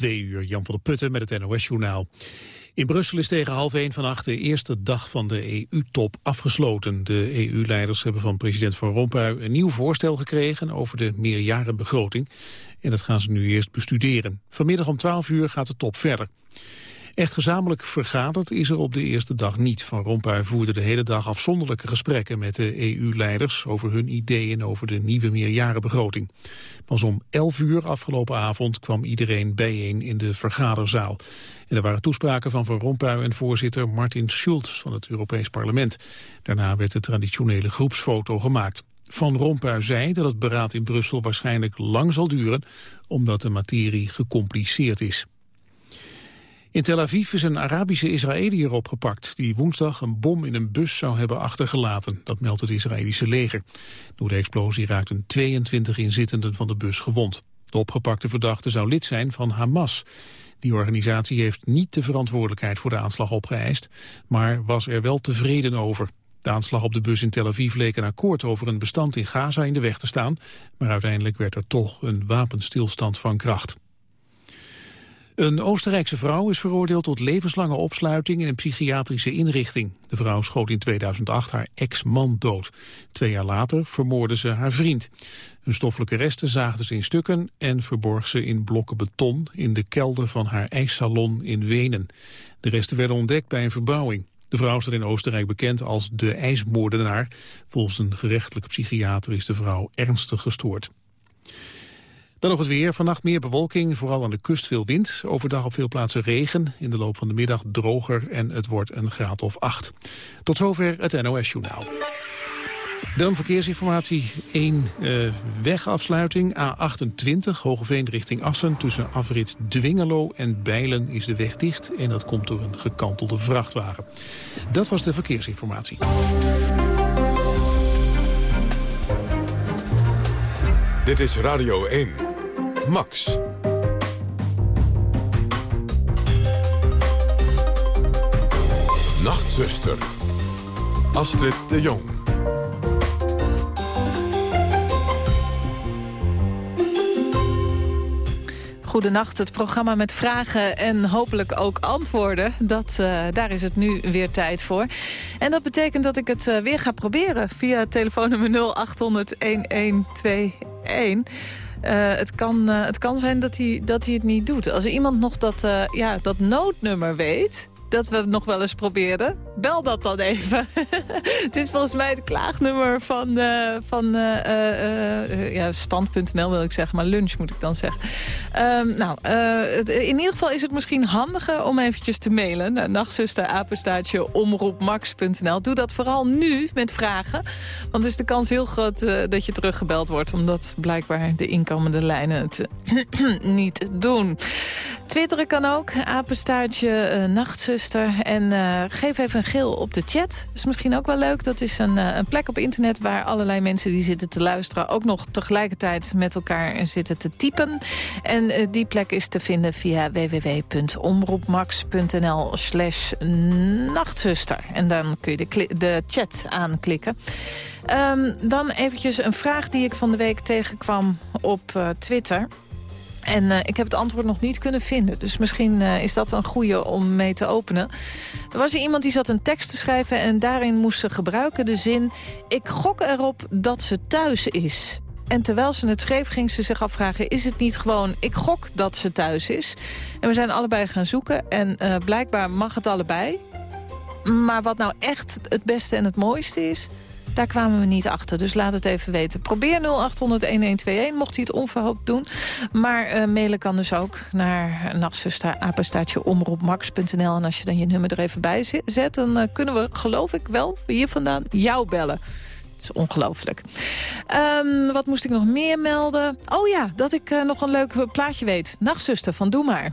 Twee uur, Jan van der Putten met het NOS-journaal. In Brussel is tegen half één vannacht de eerste dag van de EU-top afgesloten. De EU-leiders hebben van president Van Rompuy een nieuw voorstel gekregen over de meerjarenbegroting. En dat gaan ze nu eerst bestuderen. Vanmiddag om 12 uur gaat de top verder. Echt gezamenlijk vergaderd is er op de eerste dag niet. Van Rompuy voerde de hele dag afzonderlijke gesprekken met de EU-leiders over hun ideeën over de nieuwe meerjarenbegroting. Pas om 11 uur afgelopen avond kwam iedereen bijeen in de vergaderzaal. En er waren toespraken van Van Rompuy en voorzitter Martin Schulz van het Europees Parlement. Daarna werd de traditionele groepsfoto gemaakt. Van Rompuy zei dat het beraad in Brussel waarschijnlijk lang zal duren, omdat de materie gecompliceerd is. In Tel Aviv is een Arabische Israëliër opgepakt... die woensdag een bom in een bus zou hebben achtergelaten. Dat meldt het Israëlische leger. Door de explosie raakten 22 inzittenden van de bus gewond. De opgepakte verdachte zou lid zijn van Hamas. Die organisatie heeft niet de verantwoordelijkheid voor de aanslag opgeëist... maar was er wel tevreden over. De aanslag op de bus in Tel Aviv leek een akkoord over een bestand in Gaza in de weg te staan... maar uiteindelijk werd er toch een wapenstilstand van kracht. Een Oostenrijkse vrouw is veroordeeld tot levenslange opsluiting in een psychiatrische inrichting. De vrouw schoot in 2008 haar ex-man dood. Twee jaar later vermoordde ze haar vriend. Hun stoffelijke resten zaagden ze in stukken en verborg ze in blokken beton in de kelder van haar ijssalon in Wenen. De resten werden ontdekt bij een verbouwing. De vrouw staat in Oostenrijk bekend als de ijsmoordenaar. Volgens een gerechtelijke psychiater is de vrouw ernstig gestoord. Dan nog het weer. Vannacht meer bewolking, vooral aan de kust veel wind. Overdag op veel plaatsen regen. In de loop van de middag droger en het wordt een graad of acht. Tot zover het NOS-journaal. Dan verkeersinformatie. 1 uh, wegafsluiting. A28, Hogeveen richting Assen. Tussen afrit Dwingelo en Bijlen is de weg dicht. En dat komt door een gekantelde vrachtwagen. Dat was de verkeersinformatie. Dit is Radio 1. Max. Nachtzuster. Astrid de Jong. Goedenacht, het programma met vragen en hopelijk ook antwoorden. Dat, uh, daar is het nu weer tijd voor. En dat betekent dat ik het uh, weer ga proberen via telefoonnummer 0800 1121. Uh, het, kan, uh, het kan zijn dat hij, dat hij het niet doet. Als iemand nog dat, uh, ja, dat noodnummer weet dat we het nog wel eens proberen. Bel dat dan even. het is volgens mij het klaagnummer van, uh, van uh, ja, stand.nl wil ik zeggen, maar lunch moet ik dan zeggen. Um, nou, in ieder geval is het misschien handiger om eventjes te mailen naar nachtzuster, omroepmax.nl. Doe dat vooral nu met vragen, want is de kans heel groot dat je teruggebeld wordt, omdat blijkbaar de inkomende lijnen het niet doen. Twitteren kan ook, apenstaartje En uh, geef even een geel op de chat. Dat is misschien ook wel leuk. Dat is een, uh, een, plek op internet waar allerlei mensen die zitten te luisteren... ook nog tegelijkertijd met elkaar zitten te typen. En uh, die plek is te vinden via www.omroepmax.nl slash nachtzuster. En dan kun je de, de chat aanklikken. Um, dan eventjes een vraag die ik van de week tegenkwam op Twitter... En uh, ik heb het antwoord nog niet kunnen vinden. Dus misschien uh, is dat een goede om mee te openen. Er was er iemand die zat een tekst te schrijven... en daarin moest ze gebruiken de zin... ik gok erop dat ze thuis is. En terwijl ze het schreef, ging ze zich afvragen... is het niet gewoon, ik gok dat ze thuis is? En we zijn allebei gaan zoeken. En uh, blijkbaar mag het allebei. Maar wat nou echt het beste en het mooiste is... Daar kwamen we niet achter, dus laat het even weten. Probeer 0800-1121, mocht hij het onverhoopt doen. Maar uh, mailen kan dus ook naar nachtzuster, omroepmax.nl. En als je dan je nummer er even bij zet, dan uh, kunnen we, geloof ik wel, hier vandaan jou bellen. Het is ongelooflijk. Um, wat moest ik nog meer melden? Oh ja, dat ik uh, nog een leuk plaatje weet. Nachtzuster van Doe Maar.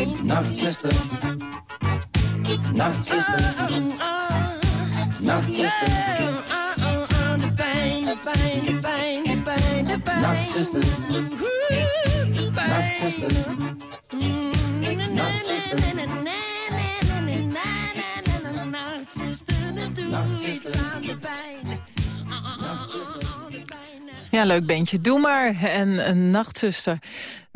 Nachtzuster, Nachtzuster, Nachtzuster, de pijn, de pijn, de pijn, de pijn, de pijn. Nachtzuster, Nachtzuster, Ja, leuk bandje. Doe maar. En een nachtzuster. 0800-1121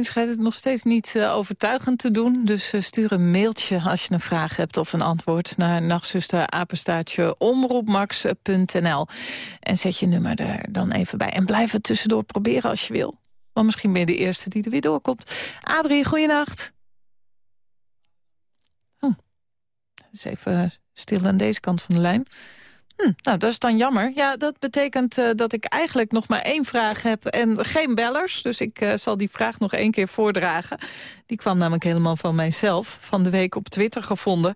schijnt het nog steeds niet uh, overtuigend te doen. Dus uh, stuur een mailtje als je een vraag hebt of een antwoord... naar nachtzusterapenstaatje omroepmax.nl. En zet je nummer er dan even bij. En blijf het tussendoor proberen als je wil. Want misschien ben je de eerste die er weer doorkomt. Adrie, goeienacht. Hm. Dus even stil aan deze kant van de lijn. Hm, nou, dat is dan jammer. Ja, dat betekent uh, dat ik eigenlijk nog maar één vraag heb en geen bellers. Dus ik uh, zal die vraag nog één keer voordragen. Die kwam namelijk helemaal van mijzelf. Van de week op Twitter gevonden.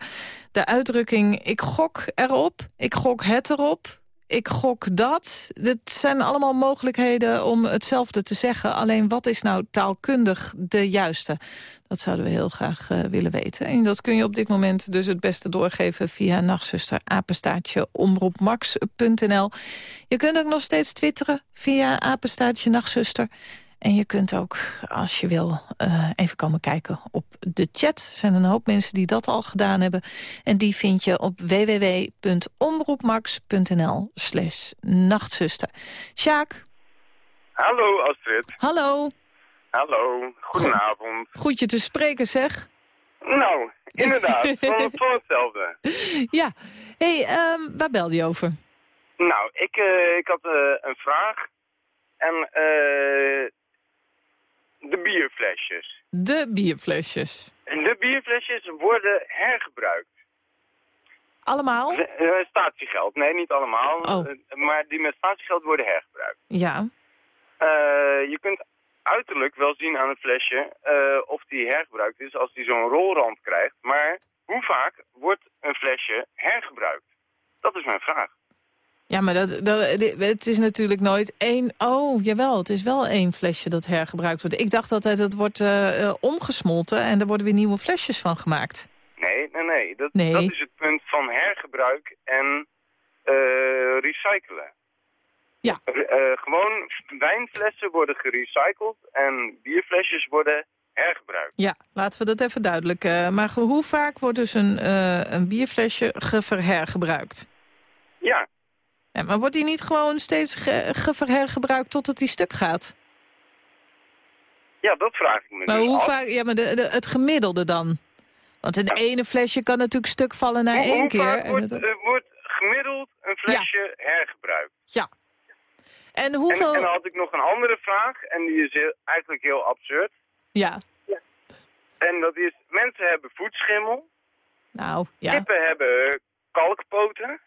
De uitdrukking, ik gok erop, ik gok het erop, ik gok dat. Het zijn allemaal mogelijkheden om hetzelfde te zeggen. Alleen wat is nou taalkundig de juiste? Dat zouden we heel graag uh, willen weten. En dat kun je op dit moment dus het beste doorgeven... via nachtzuster omroepmax.nl. Je kunt ook nog steeds twitteren via apenstaatje nachtzuster... En je kunt ook, als je wil, uh, even komen kijken op de chat. Er zijn een hoop mensen die dat al gedaan hebben. En die vind je op www.omroepmax.nl slash nachtzuster. Sjaak. Hallo Astrid. Hallo. Hallo, goedenavond. Goed je te spreken zeg. Nou, inderdaad, van, van hetzelfde. Ja, hey, um, waar belde je over? Nou, ik, uh, ik had uh, een vraag. En uh, de bierflesjes. De bierflesjes. De bierflesjes worden hergebruikt. Allemaal? De, statiegeld. Nee, niet allemaal. Oh. Maar die met statiegeld worden hergebruikt. Ja. je kunt uiterlijk wel zien aan het flesje uh, of die hergebruikt is als die zo'n rolrand krijgt. Maar hoe vaak wordt een flesje hergebruikt? Dat is mijn vraag. Ja, maar dat, dat, het is natuurlijk nooit één... Oh, jawel, het is wel één flesje dat hergebruikt wordt. Ik dacht altijd, het wordt eh, eh, omgesmolten en er worden weer nieuwe flesjes van gemaakt. Nee, nee, nee. Dat, Nee. dat is het punt van hergebruik en eh, recyclen. Ja. Gewoon wijnflessen worden gerecycled en bierflesjes worden hergebruikt. Ja, laten we dat even duidelijk. eh, maar hoe vaak wordt dus een, een bierflesje geverhergebruikt? Ja, Ja, maar wordt die niet gewoon steeds ge geverhergebruikt totdat die stuk gaat? ja, dat vraag ik me Maar dus hoe af. vaak, ja, maar de, de- het gemiddelde dan? Want het ene flesje kan natuurlijk stuk vallen na Hoe- één hoe keer. vaak en wordt, het- eh, wordt gemiddeld een flesje hergebruikt? ja. En En, hoeveel... en dan had ik nog een andere vraag, en die is heel- eigenlijk heel absurd. Ja, En dat is, mensen hebben voetschimmel, nou, ja. kippen hebben kalkpoten,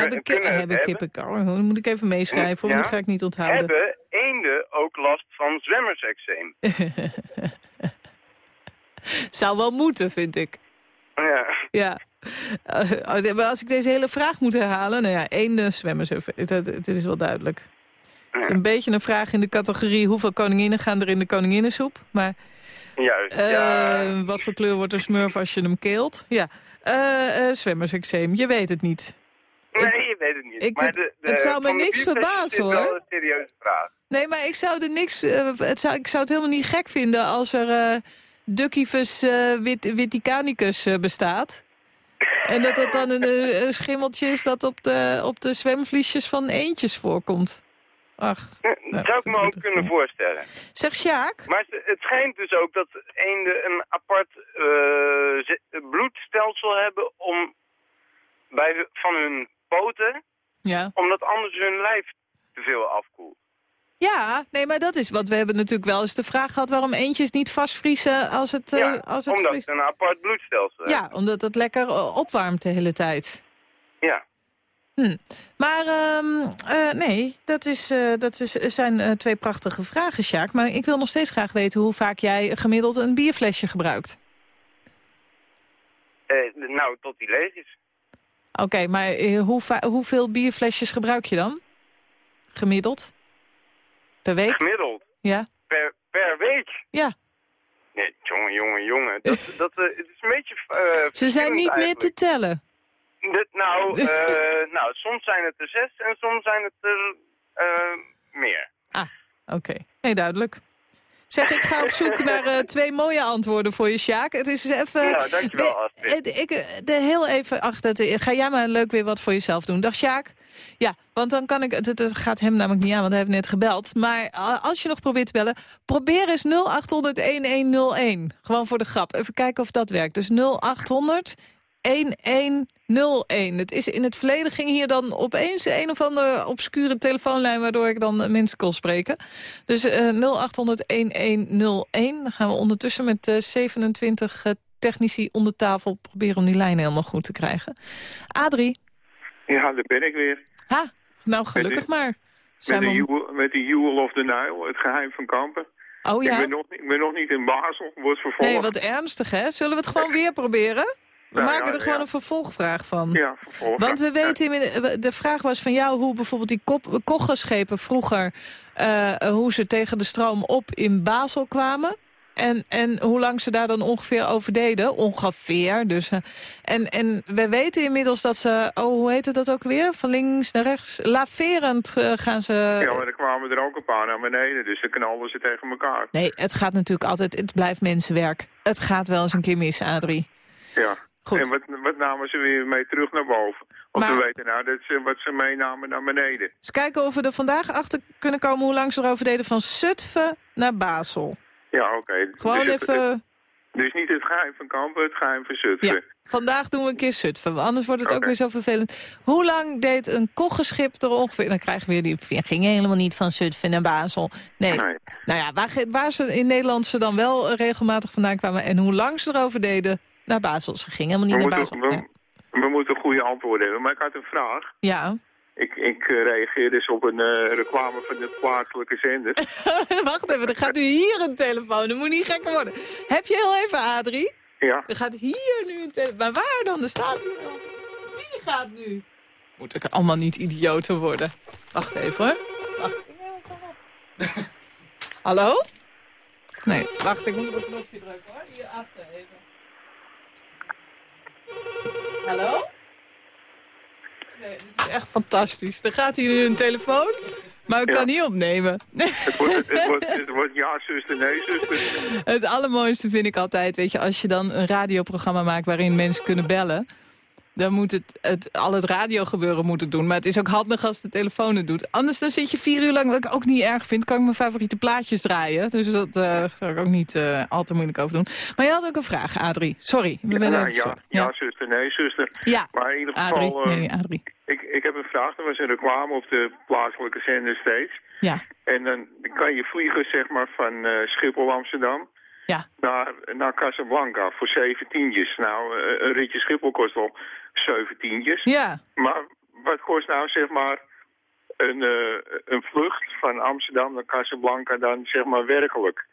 Hebben, kunnen hebben hebben. kippen... Oh, dan moet ik even meeschrijven, want dat ga ik niet onthouden. hebben eenden ook last van zwemmerseczeem. Zou wel moeten, vind ik. Ja. Ja. Eh, maar als ik deze hele vraag moet herhalen... Nou ja, één zwemmen ze. Het, is wel duidelijk. Het is een beetje een vraag in de categorie... hoeveel koninginnen gaan er in de koninginnensoep? Maar Juist, eh, ja. wat voor kleur wordt een smurf als je hem keelt? Ja. Zwemmerseczeem, je weet het niet. Nee, je weet het niet. ik- maar de, de, het zou me niks verbazen, is wel hoor. een serieuze vraag. Nee, maar ik zou er niks... eh, het zou, ik zou het helemaal niet gek vinden als er eh Duckivus eh wit, Viticanicus eh, bestaat. En dat het dan een, een schimmeltje is dat op de, op de zwemvliesjes van eendjes voorkomt. Ach. Dat Nou, zou ik me ook kunnen voorstellen. Zeg Sjaak? Maar het schijnt dus ook dat eenden een apart bloedstelsel hebben om bij, van hun poten, Ja. omdat anders hun lijf te veel afkoelt. Ja, nee, maar dat is wat we hebben natuurlijk wel eens de vraag gehad... waarom eendjes niet vastvriezen als het, eh, ja, als het omdat vriest. ze een apart bloedstelsel. Ja, omdat het lekker eh, opwarmt de hele tijd. Ja. Hm. Maar ehm, eh, nee, dat, is, eh, dat is, zijn eh, twee prachtige vragen, Sjaak. Maar ik wil nog steeds graag weten hoe vaak jij gemiddeld een bierflesje gebruikt. Eh, nou, tot die leeg is. Oké, maar eh, hoe hoeveel bierflesjes gebruik je dan? Gemiddeld? Per week? Gemiddeld. Ja? Per, per week. Ja. Nee, jongen, jongen, jongen. Dat, dat, eh, het is een beetje eh, Ze zijn niet meer te tellen. Dit, nou, nou, soms zijn het er zes en soms zijn het er meer. Oké, nee, duidelijk. Zeg, ik ga op zoek naar eh, twee mooie antwoorden voor je, Sjaak. Het is even... Nou, dankjewel, Astrid. Ik, eh, de heel even... Ach, dat, eh, ga jij maar leuk weer wat voor jezelf doen. Dag, Sjaak. Ja, want dan kan ik... Het, het gaat hem namelijk niet aan, want hij heeft net gebeld. Maar als je nog probeert te bellen... probeer eens 0800-1101. Gewoon voor de grap. Even kijken of dat werkt. Dus 0800... 1101. Het is in het verleden ging hier dan opeens een of andere obscure telefoonlijn... waardoor ik dan eh, mensen kon spreken. Dus eh 0800 1101. Dan gaan we ondertussen met eh 27 eh, technici onder tafel... proberen om die lijn helemaal goed te krijgen. Adrie. Ja, daar ben ik weer. Ha, nou gelukkig maar. Met Zijn de, we... Met de Jewel of the Nile, het geheim van Kampen. Oh Ik, ja? ben nog, ik ben nog niet in Basel, wordt vervolgd. Nee, wat ernstig hè? Zullen we het gewoon weer proberen? We maken er gewoon een vervolgvraag van. Ja, vervolgd. Want we weten, de vraag was van jou hoe bijvoorbeeld die koggenschepen vroeger... eh, hoe ze tegen de stroom op in Basel kwamen. En, en hoe lang ze daar dan ongeveer over deden. Ongeveer. Dus, eh, en, en we weten inmiddels dat ze, oh hoe heette dat ook weer? Van links naar rechts. Laverend eh, gaan ze... Ja, maar er kwamen er ook een paar naar beneden, dus dan knalden ze tegen elkaar. Nee, het gaat natuurlijk altijd, het blijft mensenwerk. Het gaat wel eens een keer mis, Adrie. Ja. Goed. En wat, wat namen ze weer mee terug naar boven? Want Maar- we weten nou dat ze, wat ze meenamen naar beneden. Eens kijken of we er vandaag achter kunnen komen hoe lang ze erover deden van Zutphen naar Basel. Ja, oké. Gewoon dus, het- even... dus niet het geheim van Kampen, het geheim van Zutphen. Ja, vandaag doen we een keer Zutphen, anders wordt het ook weer zo vervelend. Hoe lang deed een koggenschip er ongeveer... Dan krijgen we weer die... ja, ging helemaal niet van Zutphen naar Basel. Nee. Nee. Nou ja, waar, waar ze in Nederland ze dan wel eh, regelmatig vandaan kwamen... en hoe lang ze erover deden naar Basel. Ze gingen helemaal We niet naar moeten, Basel. we, we moeten goede antwoorden hebben. Maar ik had een vraag. Ja. Ik, ik eh, reageer dus op een eh, reclame van de plaatselijke zender. Wacht even, er gaat nu hier een telefoon. Dat moet niet gekker worden. Heb je heel even, Adrie? Ja, Er gaat hier nu een telefoon. Maar waar dan? Er staat hier. Die gaat nu. Moet ik allemaal niet idioten worden. Wacht even hoor. Wacht. Hallo? Nee, wacht, ik moet op het knopje drukken hoor. Hier achter even. Hallo? Nee, dit is echt fantastisch. Er gaat hier een telefoon, maar ik Ja. kan niet opnemen. Het wordt, het wordt, het wordt ja, zuster, nee, zuster. Het allermooiste vind ik altijd, weet je, als je dan een radioprogramma maakt waarin mensen kunnen bellen. Dan moet het, het al het radiogebeuren moet het doen. Maar het is ook handig als de telefoon het doet. Anders dan zit je vier uur lang, wat ik ook niet erg vind, kan ik mijn favoriete plaatjes draaien. Dus dat eh zou ik ook niet eh, al te moeilijk over doen. Maar je had ook een vraag, Adrie. Sorry. we Ja, nou, ja, sorry. ja, zuster, nee, zuster. ja. Maar in ieder Adrie. geval, eh, Nee, Adrie. ik, ik heb een vraag. Er was een reclame op de plaatselijke zender steeds. Ja. En dan kan je vliegen, zeg maar, van Schiphol, Amsterdam... Ja. Naar, naar Casablanca voor zeventientjes. Nou, eh, een ritje Schiphol kost al zeventientjes. Ja. Maar wat kost nou, zeg maar, een, eh, een vlucht van Amsterdam naar Casablanca dan, zeg maar, werkelijk?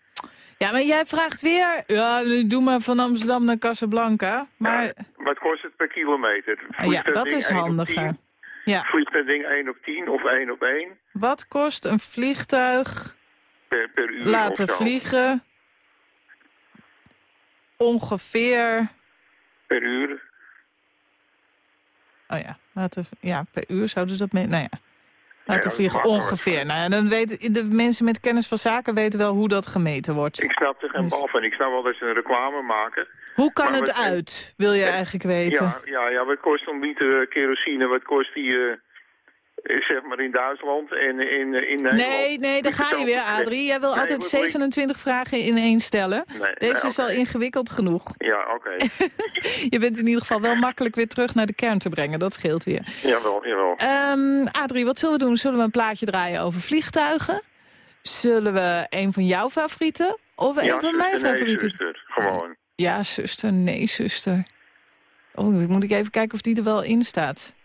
ja, maar jij vraagt weer... Ja, doe maar van Amsterdam naar Casablanca. Maar Ja, wat kost het per kilometer? ja, dat is 1 op handiger. 10? Ja. Vliegt dat ding 1 op 10 of 1 op 1 Wat kost een vliegtuig per, per uur laten vliegen? Ongeveer... Per uur? Oh ja, laten, ja, per uur zouden ze dat mee... Nou ja, laten is vliegen ongeveer. Nou ja, dan weten de mensen met kennis van zaken weten wel hoe dat gemeten wordt. Ik snap er geen Dus- bal van. Ik snap wel dat ze een reclame maken. Hoe kan maar het wat- uit, wil je eigenlijk weten? Ja, ja, ja, wat kost een liter kerosine? Wat kost die, eh, zeg maar, in Duitsland en in, eh, in Nederland? Nee, nee, daar ga je weer, Adrie. Jij wil Nee, altijd wat wil ik- 27 vragen in één stellen. Nee, Deze nee, is al ingewikkeld genoeg. Ja, oké. Je bent in ieder geval wel makkelijk weer terug naar de kern te brengen. Dat scheelt weer. jawel, jawel. Ehm Adrie, wat zullen we doen? Zullen we een plaatje draaien over vliegtuigen? Zullen we een van jouw favorieten? Of een ja, van mijn zuster, nee, favorieten? zuster. Gewoon. Ja, zuster. Nee, zuster. Oh, moet ik even kijken of die er wel in staat.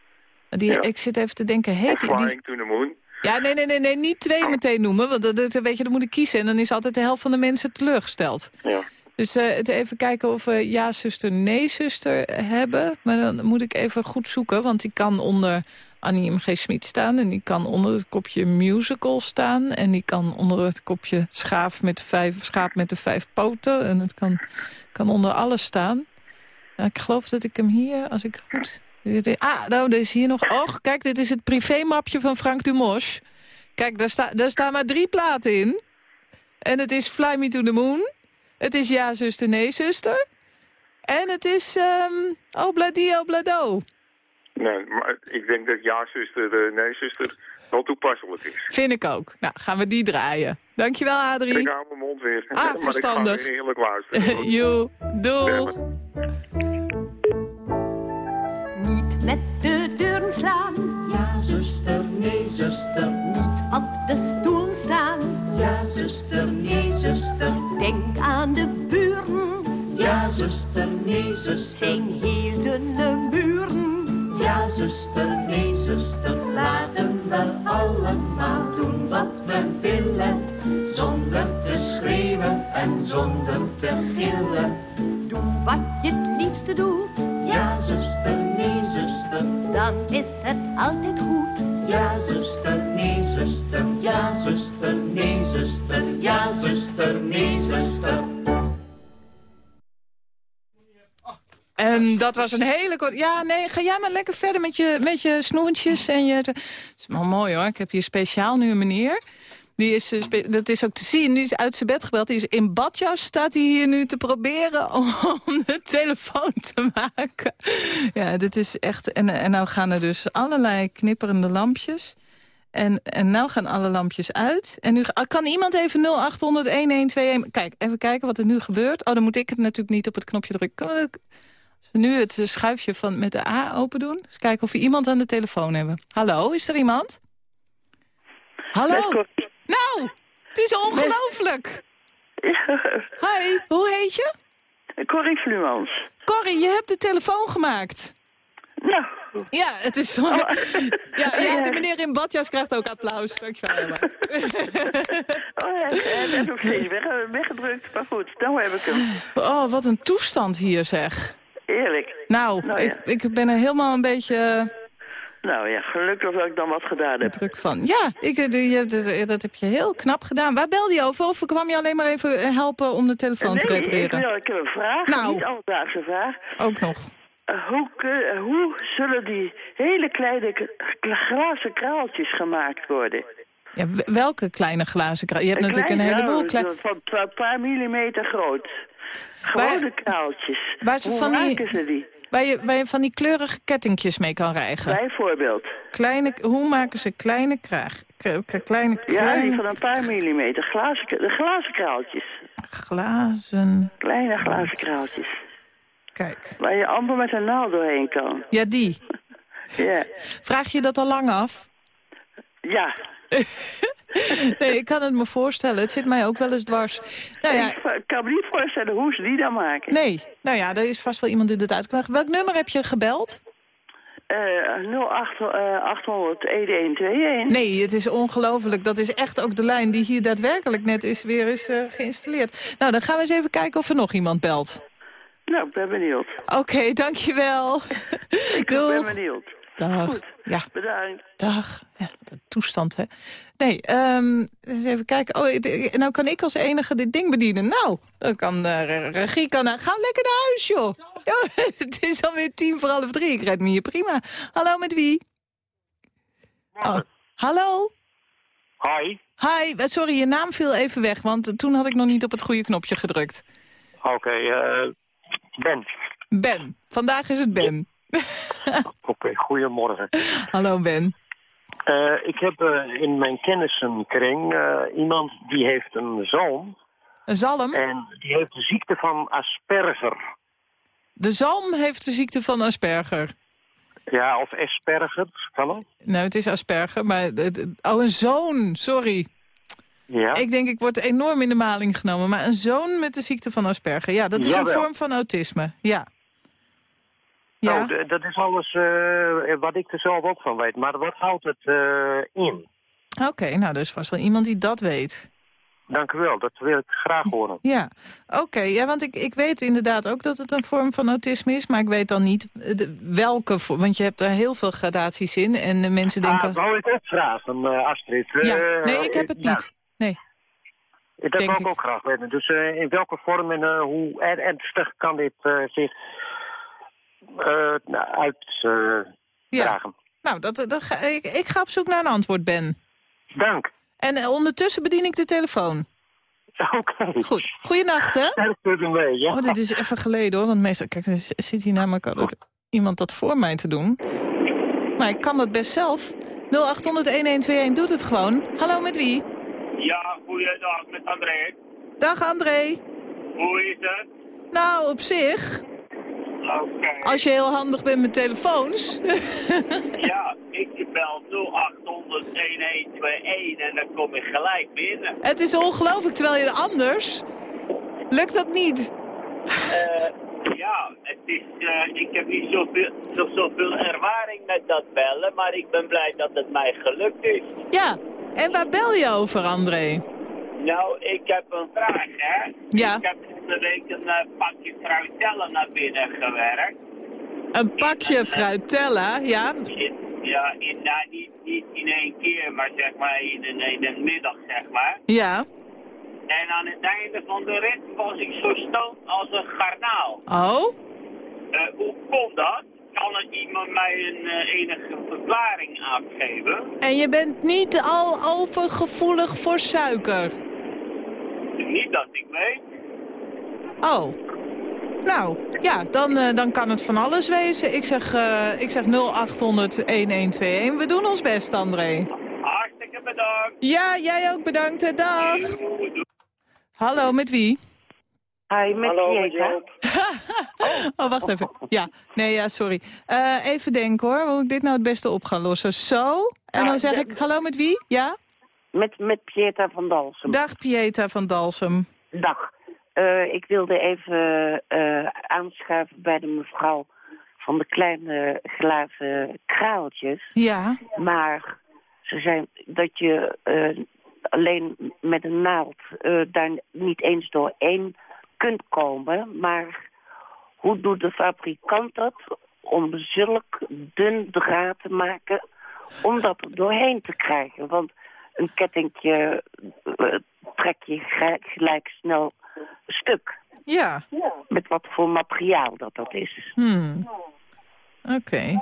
Die, Ja. Ik zit even te denken, heet die. Flying to the Moon. Ja, nee, nee, nee, nee, niet twee meteen noemen. Want dat, dat, weet je, dan moet ik kiezen. En dan is altijd de helft van de mensen teleurgesteld. Ja. Dus het even kijken of we ja, zuster, nee, zuster hebben. Maar dan moet ik even goed zoeken. Want die kan onder Annie M. G. Smit staan. En die kan onder het kopje musical staan. En die kan onder het kopje schaaf met de vijf, schaap met de vijf poten. En het kan, kan onder alles staan. Ja, ik geloof dat ik hem hier, als ik goed... Ah, nou, er is hier nog... Och, kijk, dit is het privémapje van Frank Dumos. Kijk, daar, sta, daar staan maar drie platen in. En het is Fly Me to the Moon. Het is Ja, zuster, nee, zuster. En het is um, Obladi, Oblado. Nee, maar ik denk dat ja, zuster, eh, nee, zuster wel toepasselijk is. Vind ik ook. Nou, gaan we die draaien. Dankjewel, Ik Adrie. hou mijn mond weer. Ah, maar verstandig. ik ga weer eerlijk luisteren. Joe, doeg. Met de deuren slaan. Ja, zuster, nee, zuster. Niet op de stoel staan. Ja, zuster, nee, zuster. Denk aan de buren. Ja, zuster, nee, zuster. Zijn dunne buren. Ja, zuster, nee, zuster. Laten we allemaal doen wat we willen. Zonder te schreeuwen en zonder te gillen. Doe wat je het liefste doet. Ja, zuster, nee, zuster. Dan is het altijd goed. Ja, zuster, nee, zuster. Ja, zuster, nee, zuster. Ja, zuster, nee, zuster. En dat was een hele korte... Ja, nee, ga jij maar lekker verder met je, met je snoertjes. En je... Het is wel mooi hoor. Ik heb hier speciaal nu een meneer. Die is, eh, dat is ook te zien. Die is uit zijn bed gebeld. Die is in badjas. Staat hij hier nu te proberen om, de telefoon te maken. Ja, dit is echt... En, en nou gaan er dus allerlei knipperende lampjes. En, en nou gaan alle lampjes uit. En nu ga- kan iemand even 0800-1121... Kijk, even kijken wat er nu gebeurt. Oh, dan moet ik het natuurlijk niet op het knopje drukken. Als we nu het schuifje van, met de A open doen... eens kijken of we iemand aan de telefoon hebben. Hallo, is er iemand? Hallo? Nou, het is ongelooflijk. Hi, hoe heet je? Corrie Flumans. Corrie, je hebt de telefoon gemaakt. Nou, Ja, het is zo. Ja, ja, de meneer in badjas krijgt ook applaus. Dankjewel. Oh, hij werd nog steeds weg, weggedrukt. Maar goed, nou heb ik hem. Oh, wat een toestand hier zeg. Eerlijk. Nou, Nou ja. ik, ik ben er helemaal een beetje... Nou ja, gelukkig dat ik dan wat gedaan heb. Druk van. Ja, ik, eh, de- je, de- dat heb je heel knap gedaan. Waar belde je over? Of kwam je alleen maar even eh, helpen om de telefoon te nee, ik, repareren? wil- ik heb een vraag, Nou. niet alledaagse vraag. Ook nog. Eh, hoe, eh, hoe zullen die hele kleine glazen kraaltjes gemaakt worden? Ja, welke kleine glazen kraan? Je hebt Een natuurlijk een klein- heleboel nou, kleine... Van een paar millimeter groot. Gewone kraaltjes. waar ze hoe van die- ze die? Waar je, waar je van die kleurige kettingjes mee kan rijgen. Bijvoorbeeld. Kleine, hoe maken ze kleine kraag? k- k- Kleine, Ja, die kleine van een paar millimeter. Glazen, de glazen kraaltjes. glazen... Kleine glazen kraaltjes. Kijk. Waar je amper met een naald doorheen kan. Ja, die. Ja. Vraag je dat al lang af? Ja. Nee, ik kan het me voorstellen. Het zit mij ook wel eens dwars. Nou ja, Ik kan me niet voorstellen hoe ze die dan maken. nee. Nou ja, er is vast wel iemand die dit uit kan leggen. Welk nummer heb je gebeld? Eh 08, eh, 800 1121. Nee, het is ongelooflijk. Dat is echt ook de lijn die hier daadwerkelijk net is, weer is eh, geïnstalleerd. Nou, dan gaan we eens even kijken of er nog iemand belt. Nou, ik ben benieuwd. Oké, dankjewel. Ik ben benieuwd. Dag. Goed. Ja, Bedankt. dag. Ja, de toestand, hè. Nee, ehm, eens even kijken. Oh, nou kan ik als enige dit ding bedienen. Nou, dan kan de re- regie kan, nou, ga lekker naar huis, joh. Ja, het is alweer tien voor half drie. Ik red me hier prima. Hallo, met wie? Oh, hallo? Hi. Hi, eh, sorry, je naam viel even weg, want toen had ik nog niet op het goede knopje gedrukt. Oké, eh, Ben. Ben, vandaag is het Ben. Oké, goedemorgen. Hallo Ben. Eh, ik heb eh, in mijn kennissenkring eh, iemand die heeft een zoon. Een zalm? En die heeft de ziekte van Asperger. De zalm heeft de ziekte van Asperger. Ja, of Asperger, kan het? Nou, het is Asperger, maar... Oh, een zoon, sorry. Ja. Ik denk, ik word enorm in de maling genomen. Maar een zoon met de ziekte van Asperger, ja, dat is Jawel. een vorm van autisme. Ja. Ja, Nou, dat is alles eh, wat ik er zelf ook van weet. Maar wat houdt het eh, in? oké, nou, is vast wel iemand die dat weet. Dank u wel, dat wil ik graag horen. Ja, oké. ja, want ik, ik weet inderdaad ook dat het een vorm van autisme is. Maar ik weet dan niet eh, de- welke vorm. Want je hebt er heel veel gradaties in. En de mensen denken... Ah, wou ik ook vragen, Astrid. ja, nee, ik heb het niet. Nee. Dat Denk wil ik ook graag weten. Dus in welke vorm en hoe er- ernstig kan dit zich uitdragen? Ja. Nou, dat, dat ga, ik, ik ga op zoek naar een antwoord, Ben. Dank. En eh, ondertussen bedien ik de telefoon. Oké. Goed. Goeienacht, hè? Ja. Oh, dit is even geleden, hoor. Want meestal, kijk, er zit hier namelijk altijd iemand dat voor mij te doen. Maar ik kan dat best zelf. 0800-1121 doet het gewoon. Hallo, met wie? Ja, goeiedag met André. Dag, André. Hoe is het? Nou, op zich, Als je heel handig bent met telefoons. Ja, ik bel 0800 1121 en dan kom ik gelijk binnen. het is ongelooflijk, terwijl je er anders... Lukt dat niet? Eh, ja, het is, eh, ik heb niet zoveel, zo, zoveel ervaring met dat bellen, maar ik ben blij dat het mij gelukt is. Ja. En waar bel je over, André? Nou, ik heb een vraag, hè. Ja. Ik heb de week een eh, pakje fruitellen naar binnen gewerkt. Een pakje fruitella, ja? In, ja, in, nou, niet, niet in één keer, maar zeg maar in een, in een middag, zeg maar. Ja. En aan het einde van de rit was ik zo stoned als een garnaal. Oh? Eh, hoe kon dat? Kan er iemand mij een eh, enige verklaring aangeven? En je bent niet al overgevoelig voor suiker? Dat ik weet. Oh. Nou, ja, dan, eh, dan kan het van alles wezen. Ik zeg, eh, ik zeg 0800-1121. We doen ons best, André. Hartstikke bedankt. Ja, jij ook bedankt. Dag. Hallo, met wie? Hi, met Hallo, met Jeta. Joop. Oh, wacht even. Ja, nee, ja, sorry. Eh, even denken hoor, hoe ik dit nou het beste op ga lossen. Zo, en dan zeg ik, hallo met wie? Ja? Met, met Pieta van Dalsem. Dag Pieta van Dalsem. Dag. Eh, ik wilde even eh, aanschuiven bij de mevrouw van de kleine glazen kraaltjes. Ja. Maar ze zijn dat je eh, alleen met een naald daar niet eens doorheen kunt komen. Maar hoe doet de fabrikant dat om zulk dun draad te maken om dat er doorheen te krijgen. Want een kettingje eh, trek je gelijk, gelijk snel stuk. Ja. Met wat voor materiaal dat dat is. Hmm. Oké.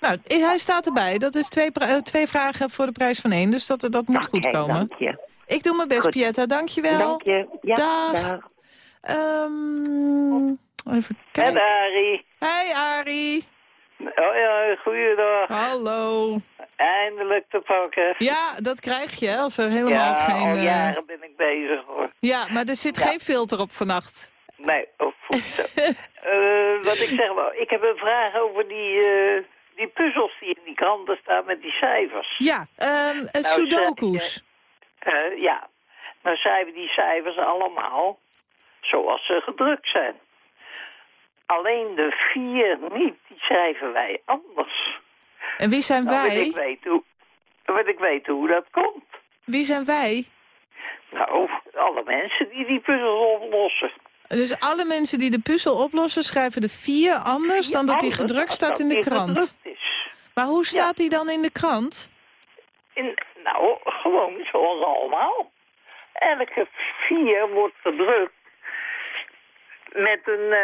Nou, hij staat erbij. Dat is twee, eh, twee vragen voor de prijs van één. Dus dat, dat moet goed komen. dank je. Ik doe mijn best, Goed. Pietta. Dank je wel. Dank je. Ja, Dag. dag. Ehm, even En kijken. Arie. Hey, Arie. Oh ja, goeiedag. Hallo. Eindelijk te pakken. Ja, dat krijg je als er helemaal ja, geen... al eh, jaren ben ik bezig hoor. Ja, maar er zit Ja. geen filter op vannacht. Nee, goed zo. Eh, wat ik zeg wel, ik heb een vraag over die, eh, die puzzels die in die kranten staan met die cijfers. Ja, Nou, sudoku's. Ja, nou schrijven die cijfers allemaal zoals ze gedrukt zijn. Alleen de vier niet, die schrijven wij anders. En wie zijn Nou, wij? ik weten hoe, ik hoe dat komt. Wie zijn wij? Nou, alle mensen die die puzzels oplossen. Dus alle mensen die de puzzel oplossen schrijven de vier anders dan dat die gedrukt staat in de krant. is. Maar hoe staat die dan in de krant? In, nou, gewoon zoals allemaal. Elke vier wordt gedrukt met een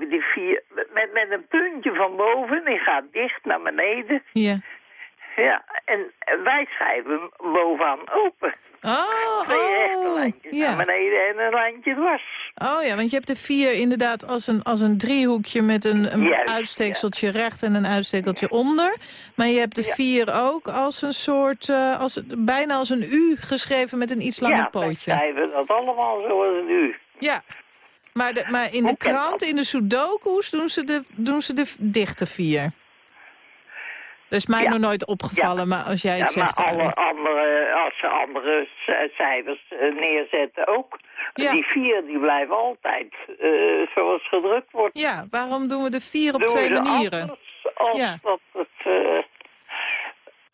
uh. Die vier, met, met een puntje van boven, die gaat dicht naar beneden. Ja. Ja, en wij schrijven bovenaan open. Oh, Twee oh. lijntjes Ja. naar beneden en een lijntje dwars. Oh ja, want je hebt de vier inderdaad als een, als een driehoekje met een, een Juist, uitsteekseltje recht en een uitsteekseltje onder. Maar je hebt de vier ook als een soort, eh, als, bijna als een U geschreven met een iets langer ja, wij pootje. schrijven dat allemaal zoals een u. Ja, maar, de, maar in de krant, in de sudoku's, doen ze de, doen ze de dichte vier. Dat is mij Ja. nog nooit opgevallen, maar als jij het Ja, maar zegt... alle andere, als ze andere cijfers eh, neerzetten ook. Die vier die blijven altijd eh, zoals gedrukt wordt. Ja, waarom doen we de vier op Doen twee manieren? Als Ja. dat het... eh,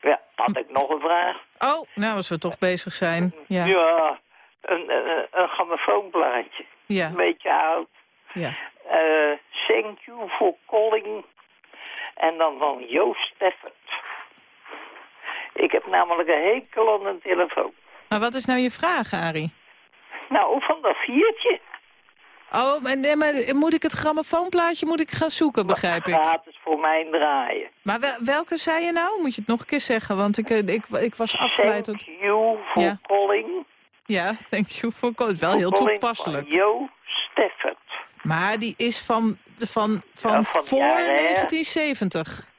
ja, had ik nog een vraag. Oh, nou als we toch bezig zijn. Ja, Ja, een, een, een grammofoonplaatje. ja, Een beetje oud. ja. Eh, thank you for calling. En dan van Joost Steffert. Ik heb namelijk een hekel aan een telefoon. Maar wat is nou je vraag, Arie? Nou, van dat viertje. Oh, maar, nee, maar moet ik het grammofoonplaatje moet ik gaan zoeken, begrijp ik. Gratis voor mij draaien. Maar wel- welke zei je nou? Moet je het nog een keer zeggen, want ik, eh, ik, ik was afgeleid. Thank you for Ja. calling. Ja, thank you for calling. Wel heel toepasselijk. Joost Steffert. Maar die is van, van, van, Ja, van voor jaren, hè? 1970.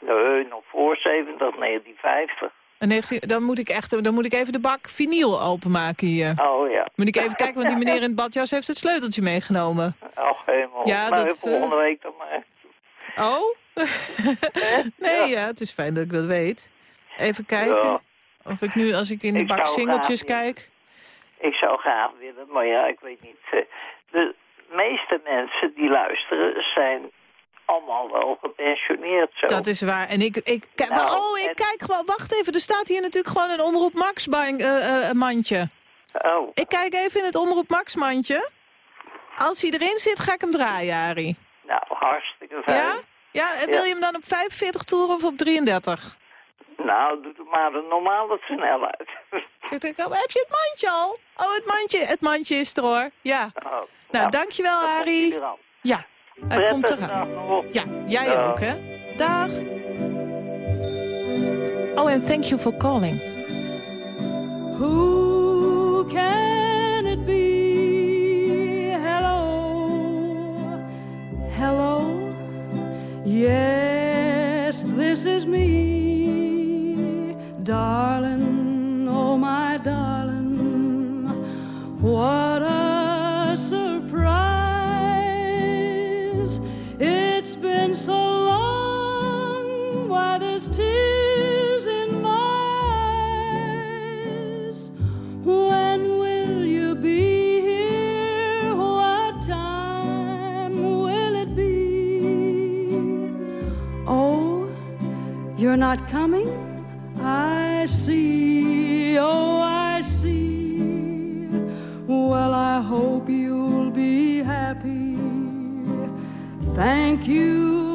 Nee, nog voor 70, 1950. En 19 dan, moet ik echt, dan moet ik even de bak vinyl openmaken hier. Oh ja. Moet ik even kijken, want die meneer in het badjas heeft het sleuteltje meegenomen. Ach, helemaal. Ja, nou, dat, volgende week dan maar. Oh? nee, ja. het is fijn dat ik dat weet. Even kijken. Ja. Of ik nu, als ik in de Ik bak singeltjes kijk... Ik zou graag willen, maar ja, ik weet niet. eh, De meeste mensen die luisteren zijn allemaal wel gepensioneerd zo. Dat is waar. En ik, ik, Nou, maar, oh, ik en- kijk gewoon... Wacht even, er staat hier natuurlijk gewoon een Omroep Max eh, eh, mandje. Oh, Ik kijk even in het Omroep Max mandje. Als hij erin zit, ga ik hem draaien, Arie. nou, hartstikke fijn. Ja? Ja, en wil je hem dan op 45 toeren of op 33? Nou, doe het maar de normale snelheid. Zegt ik, oh, heb je het mandje al? Oh, het mandje, het mandje is er hoor. Ja. Oh, Nou, dankjewel, Arie. Ja, hij komt eraan. Ja, jij Dag. ook, hè? Dag. Oh, and thank you for calling. Who can it be? Hello, hello. Yes, this is me, darling. Oh, my darling. What a surprise! It's been so long. Why there's tears in my eyes? When will you be here? What time will it be? Oh, you're not coming? I see, oh, I see. Well, I hope you'll be happy. Thank you,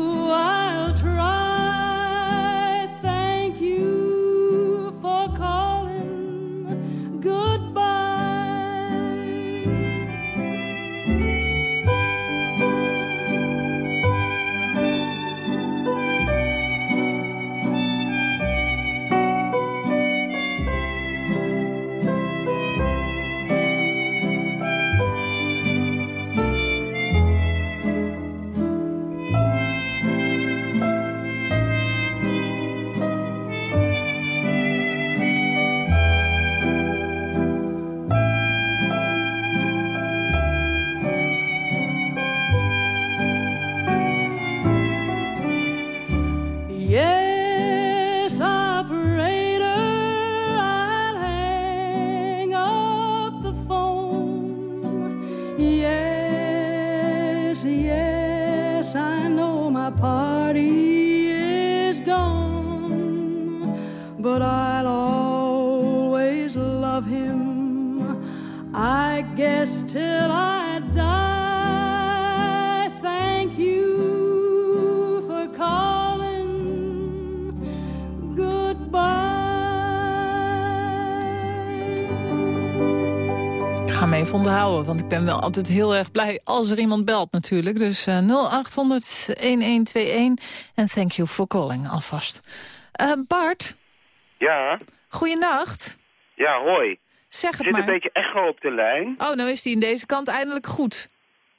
want ik ben wel altijd heel erg blij als er iemand belt natuurlijk. Dus eh 0800-1121 en thank you for calling alvast. Eh, Bart, Ja, goeienacht. ja, hoi. Zeg Er het zit maar. een beetje echo op de lijn. Oh, nou is die in deze kant eindelijk goed.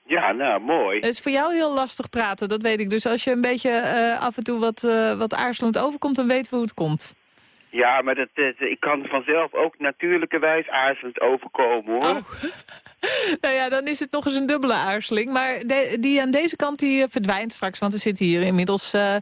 Ja, nou, mooi. Het is voor jou heel lastig praten, dat weet ik. Dus als je een beetje eh, af en toe wat, eh, wat aarzelend overkomt, dan weten we hoe het komt. Ja, maar dat, ik kan vanzelf ook natuurlijkerwijs aarzelend overkomen, hoor. Nou ja, dan is het nog eens een dubbele aarzeling. Maar de- die aan deze kant die eh, verdwijnt straks. Want er zitten hier inmiddels, eh,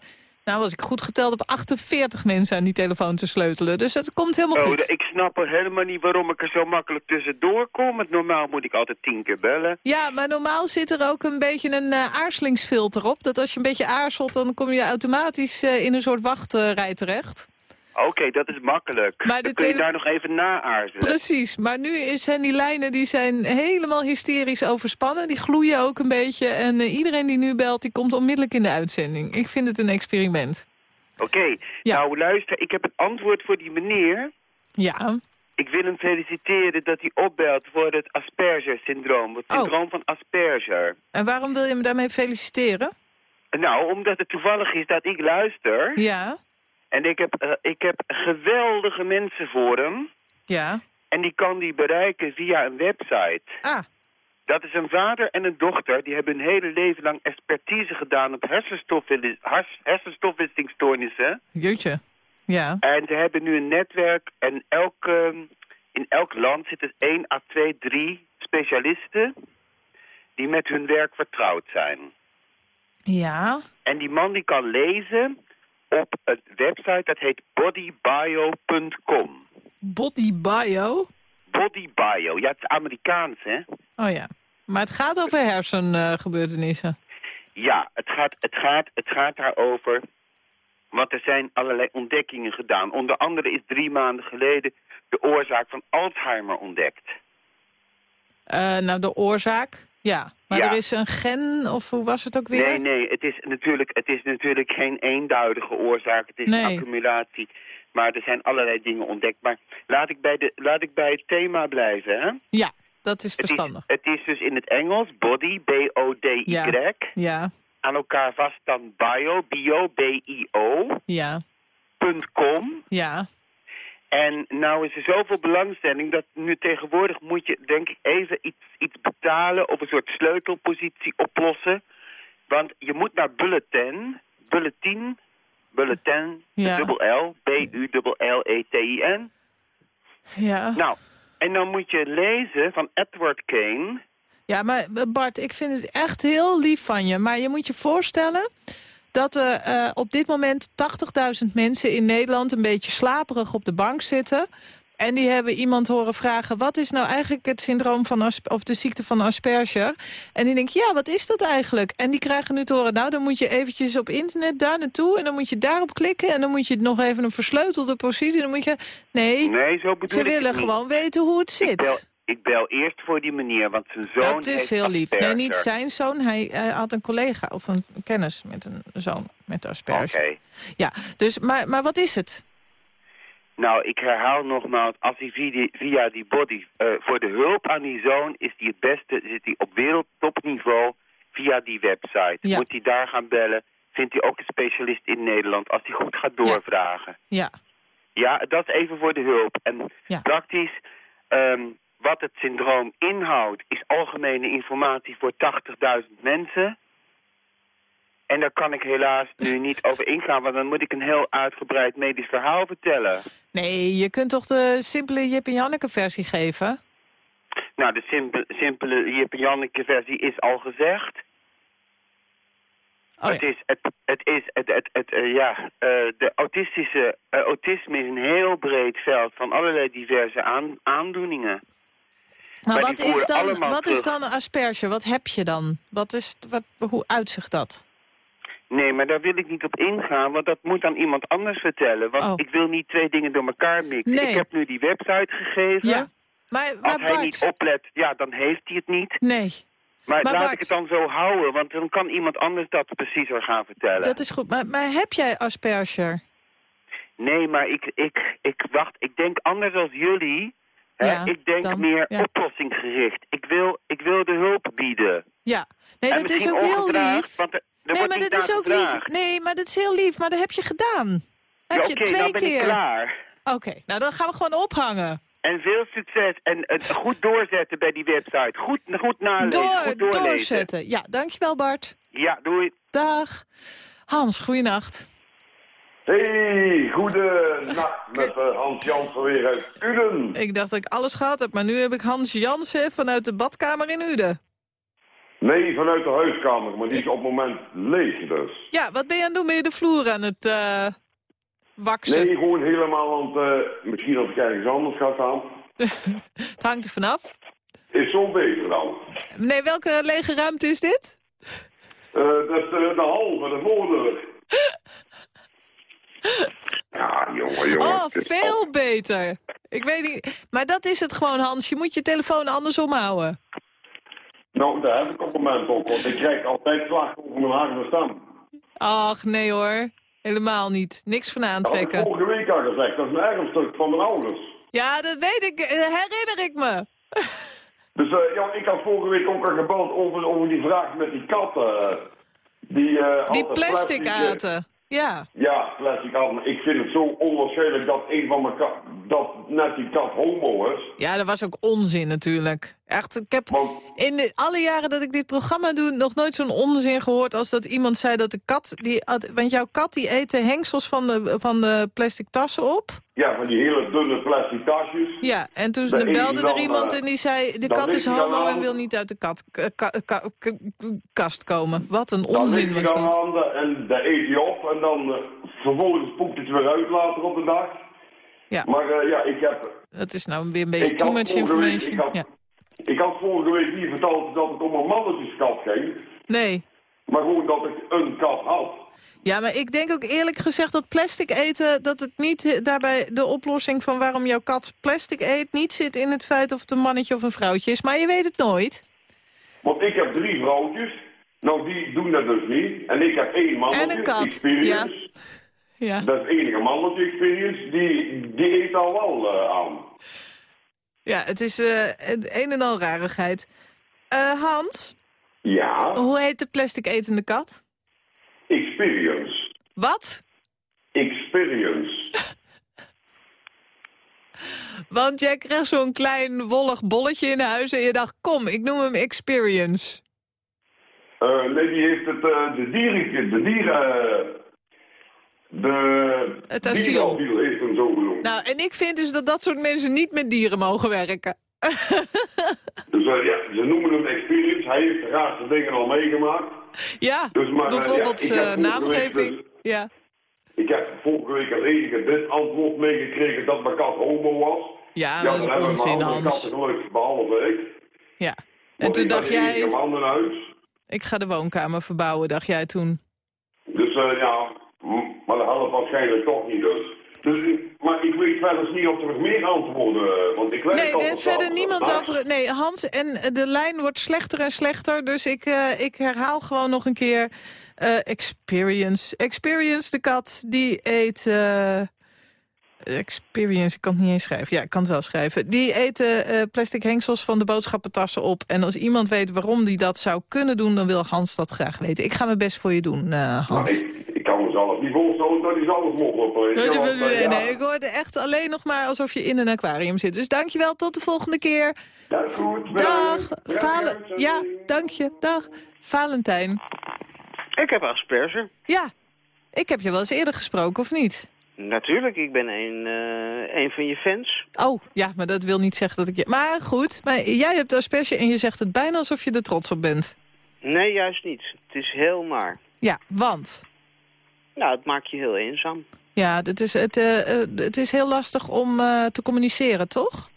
nou als ik goed geteld heb, 48 mensen aan die telefoon te sleutelen. Dus het komt helemaal Oh, goed. ik snap er helemaal niet waarom ik er zo makkelijk tussendoor kom. Want normaal moet ik altijd tien keer bellen. Ja, maar normaal zit er ook een beetje een eh, aarzelingsfilter op. Dat als je een beetje aarzelt, dan kom je automatisch in een soort wachtrij terecht. Oké, dat is makkelijk. Maar Dan kun je daar nog even na aarzelen. Precies, maar nu zijn die lijnen die zijn helemaal hysterisch overspannen. Die gloeien ook een beetje. En eh, iedereen die nu belt, die komt onmiddellijk in de uitzending. Ik vind het een experiment. Oké, nou luister, ik heb een antwoord voor die meneer. Ja. Ik wil hem feliciteren dat hij opbelt voor het Asperger-syndroom. Het Oh. syndroom van Asperger. En waarom wil je me daarmee feliciteren? Nou, omdat het toevallig is dat ik luister. Ja. En ik heb, eh, ik heb geweldige mensen voor hem. Ja. En die kan die bereiken via een website. Ah. Dat is een vader en een dochter. Die hebben hun hele leven lang expertise gedaan op hersenstofwil- hers- hersenstofwisselingsstoornissen. Jeetje. Ja. En ze hebben nu een netwerk. En elke, in elk land zitten één à twee, drie specialisten... die met hun werk vertrouwd zijn. Ja. En die man die kan lezen op een website dat heet bodybio.com. Body bio? Bodybio, ja het is Amerikaans hè. Oh ja. Maar het gaat over hersengebeurtenissen. Ja, het gaat, het, gaat, het gaat daarover, want er zijn allerlei ontdekkingen gedaan. Onder andere is drie maanden geleden de oorzaak van Alzheimer ontdekt. Eh, nou, de oorzaak? Ja. Maar Ja. er is een gen, of hoe was het ook weer? Nee, nee, het is, natuurlijk, het is natuurlijk geen eenduidige oorzaak. Het is Nee. een accumulatie. Maar er zijn allerlei dingen ontdekt. Maar laat ik bij, de, laat ik bij het thema blijven, hè? Ja, dat is Het is, verstandig. het is dus in het Engels body, B-O-D-Y. Ja. Ja. Aan elkaar vast dan bio, bio, B-I-O. Ja. punt .com. Ja. En nou is er zoveel belangstelling dat nu tegenwoordig moet je denk ik even iets, iets betalen of een soort sleutelpositie oplossen. Want je moet naar bulletin, bulletin, bulletin, Ja. dubbel L, B-U-L-L-E-T-I-N. Ja. Nou, en dan moet je lezen van Edward Kane. Ja, maar Bart, ik vind het echt heel lief van je. Maar je moet je voorstellen dat er eh, op dit moment 80.000 mensen in Nederland... een beetje slaperig op de bank zitten. En die hebben iemand horen vragen... wat is nou eigenlijk het syndroom van Asp of de ziekte van Asperger? En die denkt, ja, wat is dat eigenlijk? En die krijgen nu te horen, nou, dan moet je eventjes op internet daar naartoe... en dan moet je daarop klikken en dan moet je nog even een versleutelde positie... dan moet je... Nee, Nee, zo ze willen gewoon weten hoe het zit. Ik bel, eerst voor die meneer, want zijn zoon Dat is heel lief. Nee, niet zijn zoon. Hij, hij had een collega of een kennis met een zoon met Asperger. Oké. Ja, dus, maar, maar wat is het? Nou, ik herhaal nogmaals, als hij via die, via die body, eh, voor de hulp aan die zoon is hij het beste, zit hij op wereldtopniveau via die website. Ja. Moet hij daar gaan bellen, vindt hij ook een specialist in Nederland, als hij goed gaat doorvragen. Ja. Ja, dat is even voor de hulp. En praktisch, ehm, wat het syndroom inhoudt, is algemene informatie voor 80.000 mensen. En daar kan ik helaas nu niet over ingaan, want dan moet ik een heel uitgebreid medisch verhaal vertellen. Nee, je kunt toch de simpele Jip en Janneke versie geven? Nou, de simpele, simpele Jip en Janneke versie is al gezegd. Oh, het, is, het, het is, het, het, het, eh, ja, eh, de autistische, eh, autisme is een heel breed veld van allerlei diverse aan, aandoeningen. Maar, Maar wat, is dan, wat is dan asperge? Wat heb je dan? Wat is, wat, hoe uitzicht dat? Nee, maar daar wil ik niet op ingaan, want dat moet aan iemand anders vertellen. Want Oh. ik wil niet twee dingen door elkaar mixen. Nee. Ik heb nu die website gegeven. Ja. Maar, Als maar hij Bart... niet oplet, ja, dan heeft hij het niet. Nee, Maar, Maar laat Bart- ik het dan zo houden, want dan kan iemand anders dat preciezer gaan vertellen. dat is goed. Maar, maar heb jij asperger? Nee, maar ik, ik, ik wacht, ik denk anders als jullie. Ja, ik denk dan- meer ja. oplossingsgericht. Ik wil, ik wil de hulp bieden. Ja. Nee, En dat is ook heel lief. Want er, er nee, maar dat is ook lief. Nee, maar dat is heel lief. Maar dat heb je gedaan. Heb Ja, je Oké, twee dan ben keer. ik klaar. Oké, nou dan gaan we gewoon ophangen. En veel succes. En het goed doorzetten bij die website. Goed, goed nalezen, Door, goed doorlezen. doorzetten. Ja, dankjewel Bart. Ja, doei. Dag. Hans, goeienacht. Hey, goedenacht met eh, Hans Jansen weer uit Uden. Ik dacht dat ik alles gehad heb, maar nu heb ik Hans Jansen vanuit de badkamer in Uden. Nee, vanuit de huiskamer, maar die is op het moment leeg dus. Ja, wat ben je aan het doen? Ben je de vloer aan het eh waksen? Nee, gewoon helemaal, want eh, misschien als ik ergens anders ga staan. Het hangt er vanaf. Is zo beter dan. Nee, welke lege ruimte is dit? Dat is de, halve, de voordeur. Ja, jongen, jongen. Oh, veel beter. Ik weet niet. Maar dat is het gewoon, Hans. Je moet je telefoon andersom houden. Nou, daar heb ik op het moment ook, want ik krijg altijd slag over mijn harde stem. Ach, nee hoor. Helemaal niet. Niks van Dat had ik aantrekken. vorige week al gezegd, dat is een erfstuk van mijn ouders. Ja, dat weet ik. eh, Herinner ik me. Dus eh, ja, ik had vorige week ook al gebeld over, over die vraag met die katten. die eh, Die altijd plastic eh, aten. Ja. Ja, plastic aten. Ik vind het zo onwaarschijnlijk dat een van mijn kat, dat net die kat homo is. Ja, dat was ook onzin natuurlijk. Echt, ik heb in de, alle jaren dat ik dit programma doe... nog nooit zo'n onzin gehoord als dat iemand zei dat de kat... Die, want jouw kat die eet de hengsels van de, van de plastic tassen op. Ja, van die hele dunne plastic tasjes. Ja, en toen belde er dan, iemand eh, en die zei... de dan kat is dan homo en wil niet uit de kat, ka- ka- ka- ka- kast komen. Wat een Dan onzin was dan dat. de, en eet hij op en dan eh, vervolgens poept het weer uit later op de dag. Ja. Maar eh, ja, ik heb... Dat is nou weer een beetje too much week- information. ik, had, Ja. ik had vorige week niet verteld dat het om een mannetjeskat ging. Nee. Maar gewoon dat ik een kat had. Ja, maar ik denk ook eerlijk gezegd dat plastic eten... dat het niet eh, daarbij de oplossing van waarom jouw kat plastic eet... niet zit in het feit of het een mannetje of een vrouwtje is. Maar je weet het nooit. Want ik heb drie vrouwtjes. Nou, die doen dat dus niet. En ik heb één mannetje, En een kat, Experience. Ja. Dat is het enige mannetje, Experience. Die, die eet al wel eh, aan. Ja, het is eh, een en al rarigheid. Eh, Hans, Ja, hoe heet de plastic etende kat? Experience. Wat? Experience. Want jij kreeg zo'n klein wollig bolletje in huis en je dacht... kom, ik noem hem Experience. Eh, nee, die heeft het, eh, de dieren, de dieren, eh, de Het asiel. heeft hem zo genoemd. Nou, en ik vind dus dat dat soort mensen niet met dieren mogen werken. Dus eh, ja, ze noemen hem Experience. Hij heeft de raarste dingen al meegemaakt. Ja, Dus, maar, eh, bijvoorbeeld ja, vorige naamgeving. week Ja. Ik heb vorige week als enige dit antwoord meegekregen dat mijn kat homo was. Ja, dat is onzin, Hans. katten gelukkig, behalve ik. ja. En toen dacht jij. Ik ga de woonkamer verbouwen, dacht jij toen. Dus eh, ja, maar dat waarschijnlijk toch niet dus. dus. ik- Maar ik weet verder niet of er nog meer antwoorden, eh, want ik weet Nee, al heeft verder niemand over... Nee, Hans, en eh, de lijn wordt slechter en slechter. Dus ik, ik herhaal gewoon nog een keer... experience. Experience, de kat, die eet... experience, ik kan het niet eens schrijven. Ja, ik kan het wel schrijven. Die eten eh, plastic hengsels van de boodschappentassen op. En als iemand weet waarom die dat zou kunnen doen... dan wil Hans dat graag weten. Ik ga mijn best voor je doen, eh, Hans. Maar ik, ik kan mezelf niet voorstellen dat hij zelf mocht oplezen. Nee, nee, eh, nee, nee, ik hoorde echt alleen nog maar alsof je in een aquarium zit. Dus dankjewel, tot de volgende keer. Dat is goed. Dag, Valen. Ja, dank je. Dag, Valentijn. Ik heb asperger. Ja, ik heb je wel eens eerder gesproken, of niet? Natuurlijk, ik ben een, een van je fans. Oh, ja, maar dat wil niet zeggen dat ik je... Maar goed, maar jij hebt asperge en je zegt het bijna alsof je er trots op bent. Nee, juist niet. Het is heel maar. Ja, want? Nou, het maakt je heel eenzaam. Ja, het is, het, eh, eh, het is heel lastig om te communiceren, toch?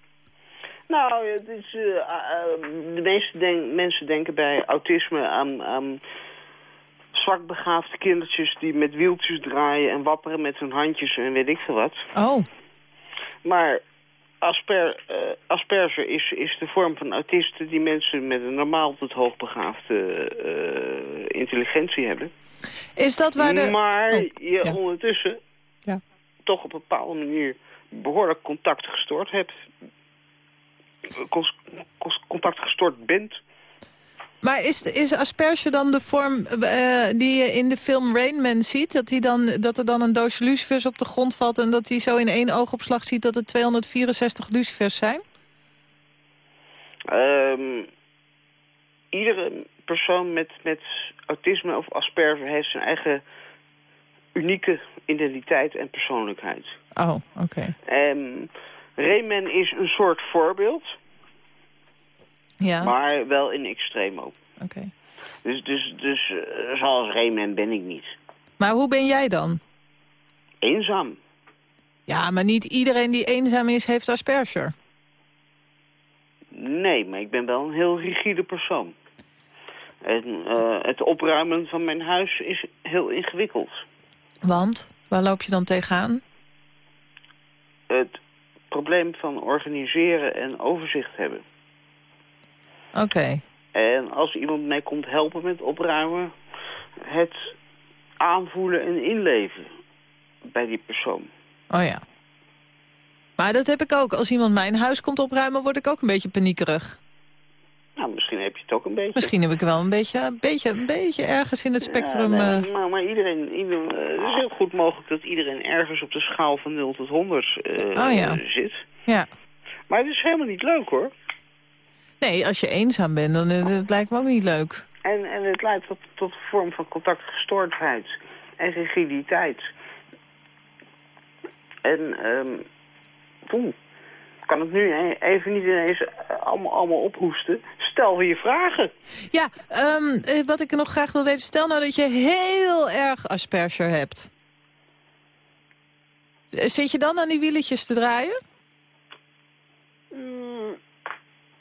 Nou, het is, de meeste den- mensen denken bij autisme aan, aan zwakbegaafde kindertjes die met wieltjes draaien en wapperen met hun handjes en weet ik veel wat. Oh. Maar asper, eh, asperger is, is de vorm van autisten die mensen met een normaal tot hoogbegaafde eh, intelligentie hebben. Is dat waar de... Maar Oh, je ja. ondertussen Ja. toch op een bepaalde manier behoorlijk contact gestoord hebt. Contact gestoord bent. Maar is, is asperge dan de vorm eh, die je in de film Rain Man ziet? Dat, hij dan, dat er dan een doosje lucifers op de grond valt... en dat hij zo in één oogopslag ziet dat er 264 lucifers zijn? Ehm, iedere persoon met, met autisme of asperger heeft zijn eigen unieke identiteit en persoonlijkheid. Oh, oké. En Rayman is een soort voorbeeld, Ja, maar wel in extremo. oké. Dus, dus, dus eh, zoals Rayman ben ik niet. Maar hoe ben jij dan? Eenzaam. Ja, maar niet iedereen die eenzaam is, heeft asperger. Nee, maar ik ben wel een heel rigide persoon. En, eh, het opruimen van mijn huis is heel ingewikkeld. Want? Waar loop je dan tegenaan? Het probleem van organiseren en overzicht hebben. Oké. En als iemand mij komt helpen met opruimen, het aanvoelen en inleven bij die persoon. Oh ja. Maar dat heb ik ook. Als iemand mijn huis komt opruimen, word ik ook een beetje paniekerig. Nou, misschien heb je het ook een beetje. Misschien heb ik wel een beetje, een beetje, een beetje ergens in het spectrum... Ja, nee, eh, maar, maar iedereen, ieder, eh, het is heel goed mogelijk dat iedereen ergens op de schaal van 0 tot 100 eh, Oh ja. zit. ja. Maar het is helemaal niet leuk hoor. Nee, als je eenzaam bent, dan eh, dat lijkt me ook niet leuk. En, en het leidt tot, tot een vorm van contactgestoordheid en rigiditeit. En, ehm poeh, kan het nu even niet ineens eh, allemaal, allemaal ophoesten. Stel je vragen. Ja, ehm, eh, wat ik nog graag wil weten, stel nou dat je heel erg asperger hebt. Zit je dan aan die wieletjes te draaien?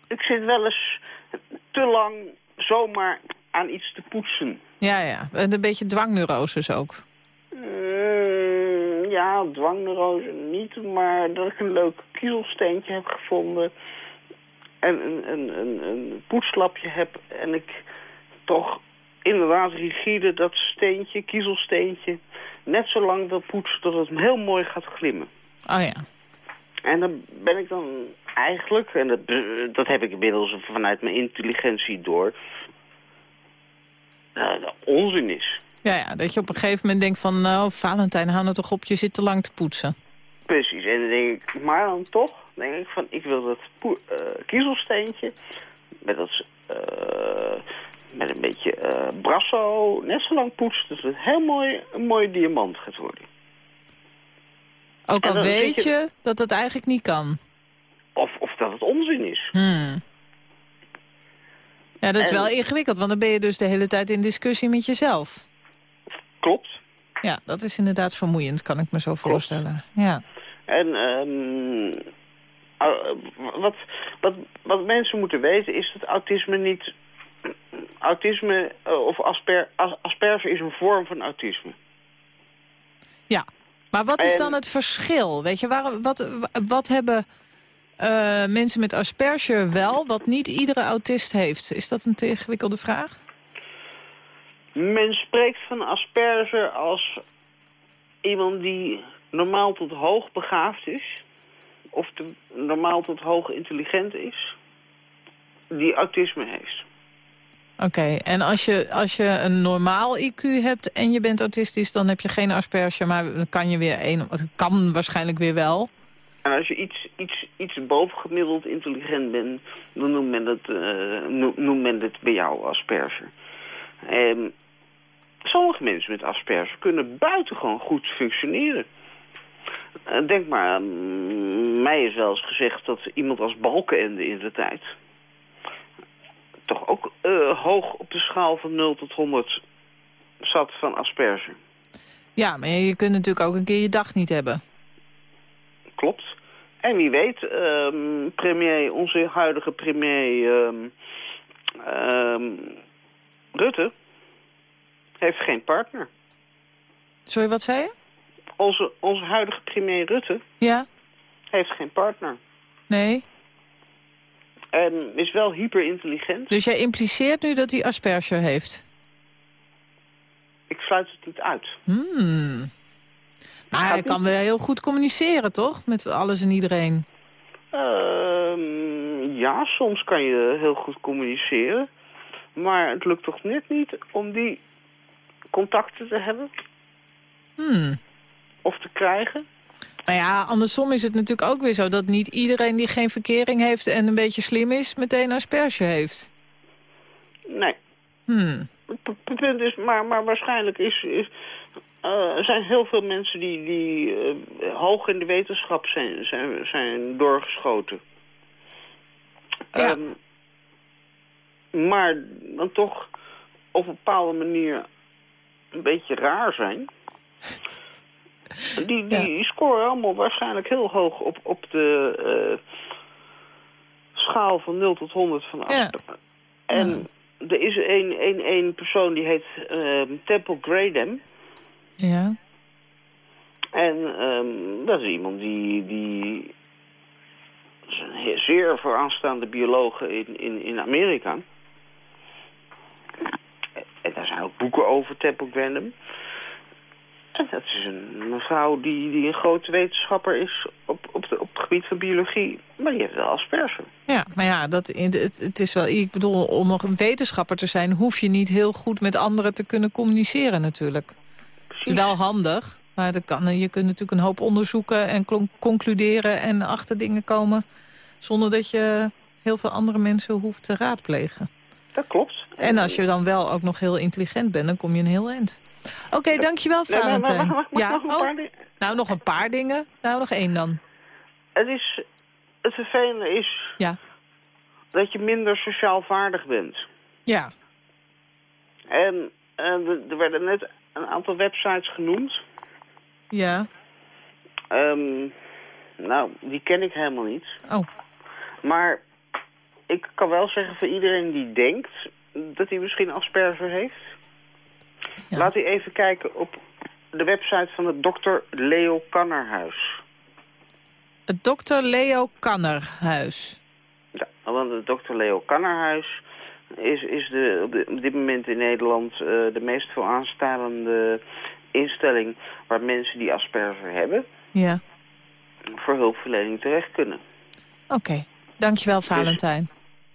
Ik zit wel eens te lang zomaar aan iets te poetsen. Ja, ja. En een beetje dwangneuroses ook. Mm, ja, dwangneurose niet, maar dat ik een leuk kiezelsteentje heb gevonden. En een, een, een, een poetslapje heb en ik toch inderdaad rigide dat steentje, kiezelsteentje, net zo lang wil poetsen tot het heel mooi gaat glimmen. Oh ja. En dan ben ik dan eigenlijk, en dat, dat heb ik inmiddels vanuit mijn intelligentie door, eh, dat onzin is. Ja, ja, dat je op een gegeven moment denkt van... nou, Valentijn, hou nou toch op, je zit te lang te poetsen. Precies, en dan denk ik, maar dan toch, denk ik van, ik wil dat eh, kiezelsteentje met dat, eh, met een beetje eh, brasso, net zo lang poetsen, dat het heel mooi, een mooie diamant gaat worden. Ook al weet je- je dat dat eigenlijk niet kan. Of, of dat het onzin is. Hmm. Ja, dat is En- wel ingewikkeld, want dan ben je dus de hele tijd in discussie met jezelf. Klopt. Ja, dat is inderdaad vermoeiend, kan ik me zo voorstellen. Ja. En ehm, wat, wat, wat mensen moeten weten is dat autisme niet... Autisme eh, of asper, as- asperger is een vorm van autisme. ja. Maar wat is En- dan het verschil? Weet je, waarom, wat, wat hebben eh, mensen met asperger wel, wat niet iedere autist heeft? Is dat een ingewikkelde vraag? Men spreekt van asperger als iemand die normaal tot hoog begaafd is. Of te, normaal tot hoog intelligent is. Die autisme heeft. Oké, en als je, als je een normaal IQ hebt en je bent autistisch... dan heb je geen asperger, maar kan je weer een... Kan waarschijnlijk weer wel. En als je iets, iets, iets bovengemiddeld intelligent bent, dan noemt men eh, no- noemt men het bij jou asperger. En sommige mensen met asperger kunnen buitengewoon goed functioneren. Eh, denk maar, aan, mij is wel eens gezegd dat iemand als Balkenende in de tijd... toch ook eh, hoog op de schaal van 0 tot 100 zou zat van asperge. Ja, maar je kunt natuurlijk ook een keer je dag niet hebben. Klopt. En wie weet, ehm, premier, onze huidige premier ehm, Rutte heeft geen partner. Sorry, wat zei je? Onze, onze huidige premier Rutte Ja? heeft geen partner. Nee? Is wel hyperintelligent. Dus jij impliceert nu dat hij Asperger heeft? Ik sluit het niet uit. Hmm. Maar hij kan wel heel goed communiceren, toch? Met alles en iedereen. Ehm, ja, soms kan je heel goed communiceren. Maar het lukt toch net niet om die contacten te hebben Hmm. of te krijgen. Maar ja, andersom is het natuurlijk ook weer zo... dat niet iedereen die geen verkering heeft en een beetje slim is... meteen Asperger heeft. Nee. Hmm. Het punt is, maar, maar waarschijnlijk is, is, eh, zijn heel veel mensen die, die eh, hoog in de wetenschap zijn, zijn, zijn doorgeschoten. Ehm, maar dan toch op een bepaalde manier een beetje raar zijn. Die, die scoren allemaal waarschijnlijk heel hoog op, op de eh, schaal van 0 tot 100 van Asper. En er is één één één persoon die heet ehm, Temple Graham. Ja. En ehm, dat is iemand die, die is een zeer vooraanstaande bioloog in, in, in Amerika. En daar zijn ook boeken over Temple Graham. En dat is een mevrouw die, die een grote wetenschapper is op, op, de, op het gebied van biologie. Maar die heeft wel asperger. Ja, maar ja, dat, het, het is wel, ik bedoel, om nog een wetenschapper te zijn... hoef je niet heel goed met anderen te kunnen communiceren natuurlijk. Is wel handig, maar dat kan, je kunt natuurlijk een hoop onderzoeken... en concluderen en achter dingen komen... zonder dat je heel veel andere mensen hoeft te raadplegen. Dat klopt. En als je dan wel ook nog heel intelligent bent, dan kom je een heel eind. Oké, dankjewel, Nee, maar- maar- Valentijn. maar- ja, nog een oh, paar dingen? nou, nog een paar dingen. Nou, nog één dan. Het, is, het vervelende is Ja. dat je minder sociaal vaardig bent. Ja. En, en er- er werden net een aantal websites genoemd. Ja. Ehm, nou, die ken ik helemaal niet. Oh. Maar ik kan wel zeggen voor iedereen die denkt dat hij misschien Asperger heeft... laat hij even kijken op de website van het Dr. Leo Kannerhuis. Het Dr. Leo Kannerhuis. Ja, want het Dr. Leo Kannerhuis is, is de, op, de- op dit moment in Nederland eh, de meest vooraanstaande instelling waar mensen die Asperger hebben Ja. voor hulpverlening terecht kunnen. Oké. Dankjewel, Valentijn.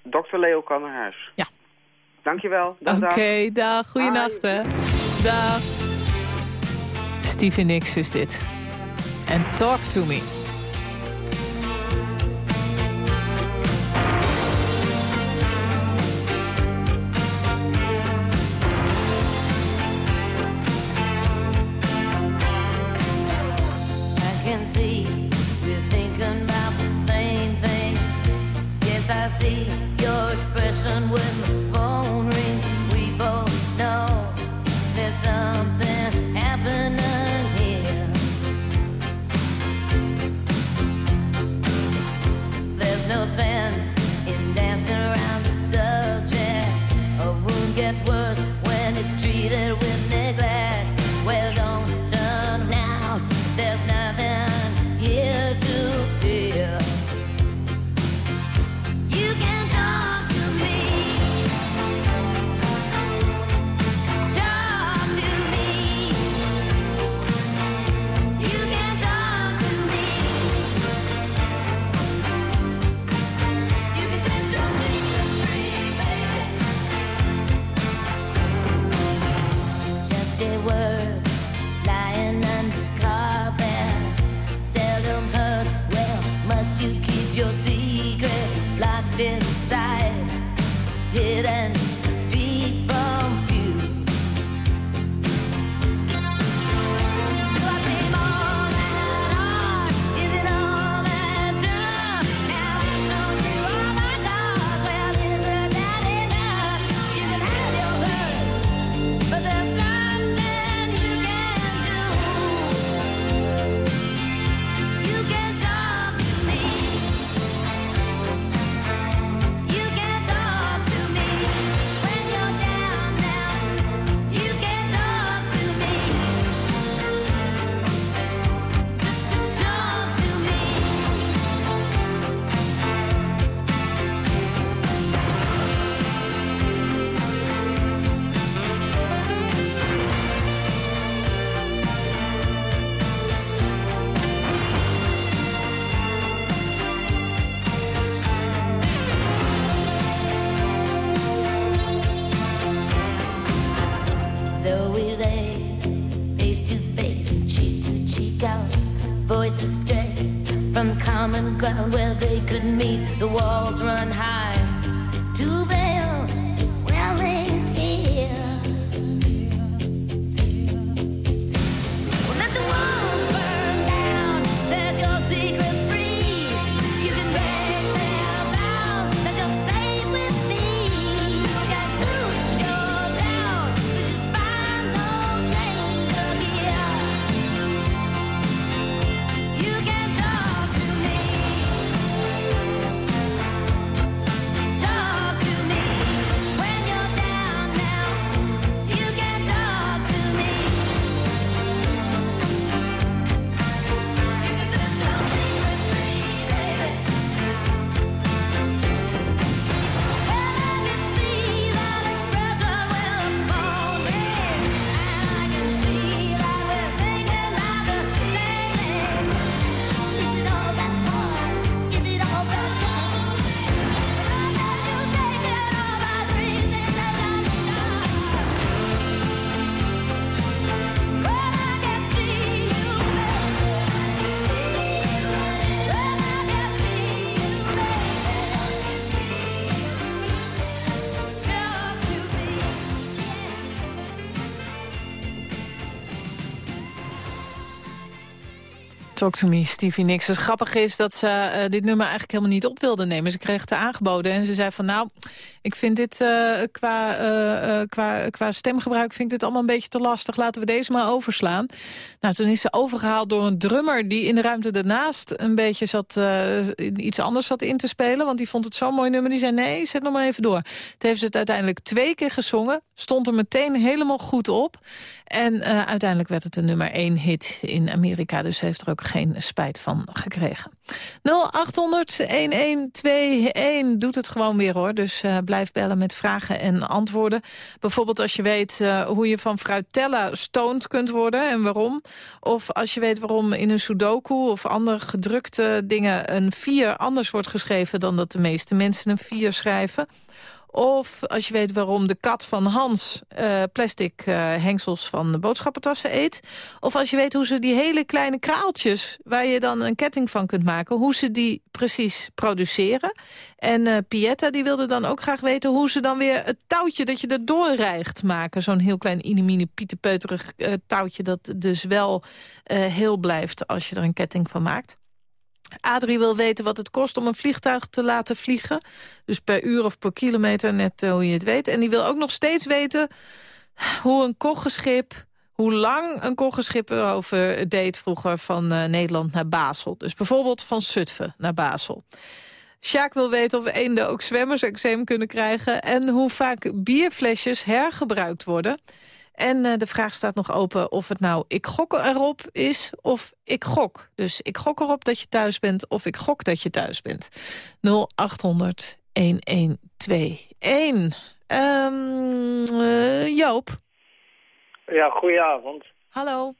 Dr. Leo Kannerhuis. Ja. Dankjewel. Dag, Oké, dag. dag. Goeienacht, hè. Dag. Stevie Nicks is dit. En Talk to Me. I can see we're thinking about the same thing. Yes, I see your expression when the There's in dancing around the subject. A wound gets worse when it's treated with Talk to me, Stevie Nicks. Het grappige is dat ze eh, dit nummer eigenlijk helemaal niet op wilde nemen. Ze kreeg het aangeboden en ze zei van nou, ik vind dit eh, qua, eh, qua, qua stemgebruik vind ik dit allemaal een beetje te lastig. Laten we deze maar overslaan. Nou, toen is ze overgehaald door een drummer die in de ruimte daarnaast een beetje zat, iets anders zat in te spelen. Want die vond het zo'n mooi nummer. Die zei nee, zet nog maar even door. Het heeft ze het uiteindelijk twee keer gezongen. Stond er meteen helemaal goed op. En eh, uiteindelijk werd het een nummer één hit in Amerika. Dus heeft er ook geen spijt van gekregen. 0800-1121 doet het gewoon weer hoor. Dus eh, blijf bellen met vragen en antwoorden. Bijvoorbeeld als je weet eh, hoe je van fruitella stoned kunt worden en waarom. Of als je weet waarom in een sudoku of andere gedrukte dingen... een 4 anders wordt geschreven dan dat de meeste mensen een 4 schrijven. Of als je weet waarom de kat van Hans eh, plastic eh, hengsels van boodschappentassen eet. Of als je weet hoe ze die hele kleine kraaltjes... waar je dan een ketting van kunt maken... hoe ze die precies produceren. En eh Pietta die wilde dan ook graag weten... hoe ze dan weer het touwtje dat je er doorrijgt maken. Zo'n heel klein inimine pietenpeuterig touwtje... dat dus wel heel blijft als je er een ketting van maakt. Adrie wil weten wat het kost om een vliegtuig te laten vliegen. Dus per uur of per kilometer, net eh, hoe je het weet. En die wil ook nog steeds weten hoe een koggenschip... hoe lang een koggenschip erover deed vroeger van eh, Nederland naar Basel. Dus bijvoorbeeld van Zutphen naar Basel. Sjaak wil weten of eenden ook zwemmersexeem kunnen krijgen... en hoe vaak bierflesjes hergebruikt worden... En eh, de vraag staat nog open of het nou ik gok erop is of ik gok. Dus ik gok erop dat je thuis bent of ik gok dat je thuis bent. 0800 1121. Ehm eh, Joop. Ja, goedenavond. Hallo.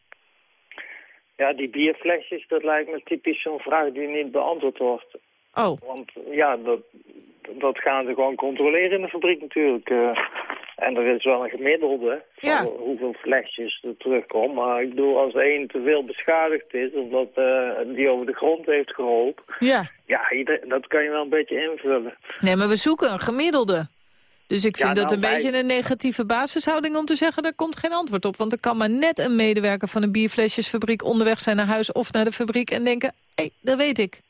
Ja, die bierflesjes, dat lijkt me typisch zo'n vraag die niet beantwoord wordt. Oh. Want ja, dat, dat gaan ze gewoon controleren in de fabriek natuurlijk. eh. En er is wel een gemiddelde van hoeveel flesjes er terugkomen. Maar ik bedoel, als één te veel beschadigd is, omdat eh, die over de grond heeft gerold... Ja. Ja, dat kan je wel een beetje invullen. Nee, maar we zoeken een gemiddelde. Dus ik Ja, vind dat nou, een wij- beetje een negatieve basishouding om te zeggen... daar komt geen antwoord op. Want er kan maar net een medewerker van een bierflesjesfabriek... onderweg zijn naar huis of naar de fabriek en denken... hé, dat weet ik.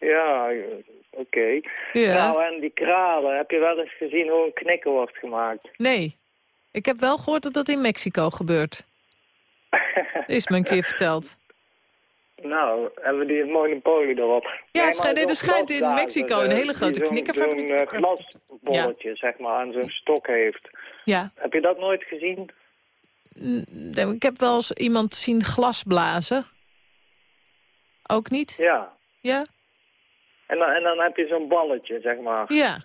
Ja, oké. Ja. Nou, en die kralen, heb je wel eens gezien hoe een knikker wordt gemaakt? Nee. Ik heb wel gehoord dat dat in Mexico gebeurt. Is me een keer verteld. Nou, hebben we die monopolie erop? Ja, Nee, het schijnt- er schijnt in Mexico een hele grote knikkerfabriek Zo'n eh, glasbolletje, zeg maar, aan zo'n stok heeft. Ja. Heb je dat nooit gezien? Ik heb wel eens iemand zien glas blazen. Ook niet? Ja. Ja? En dan, en dan heb je zo'n balletje, zeg maar. Ja.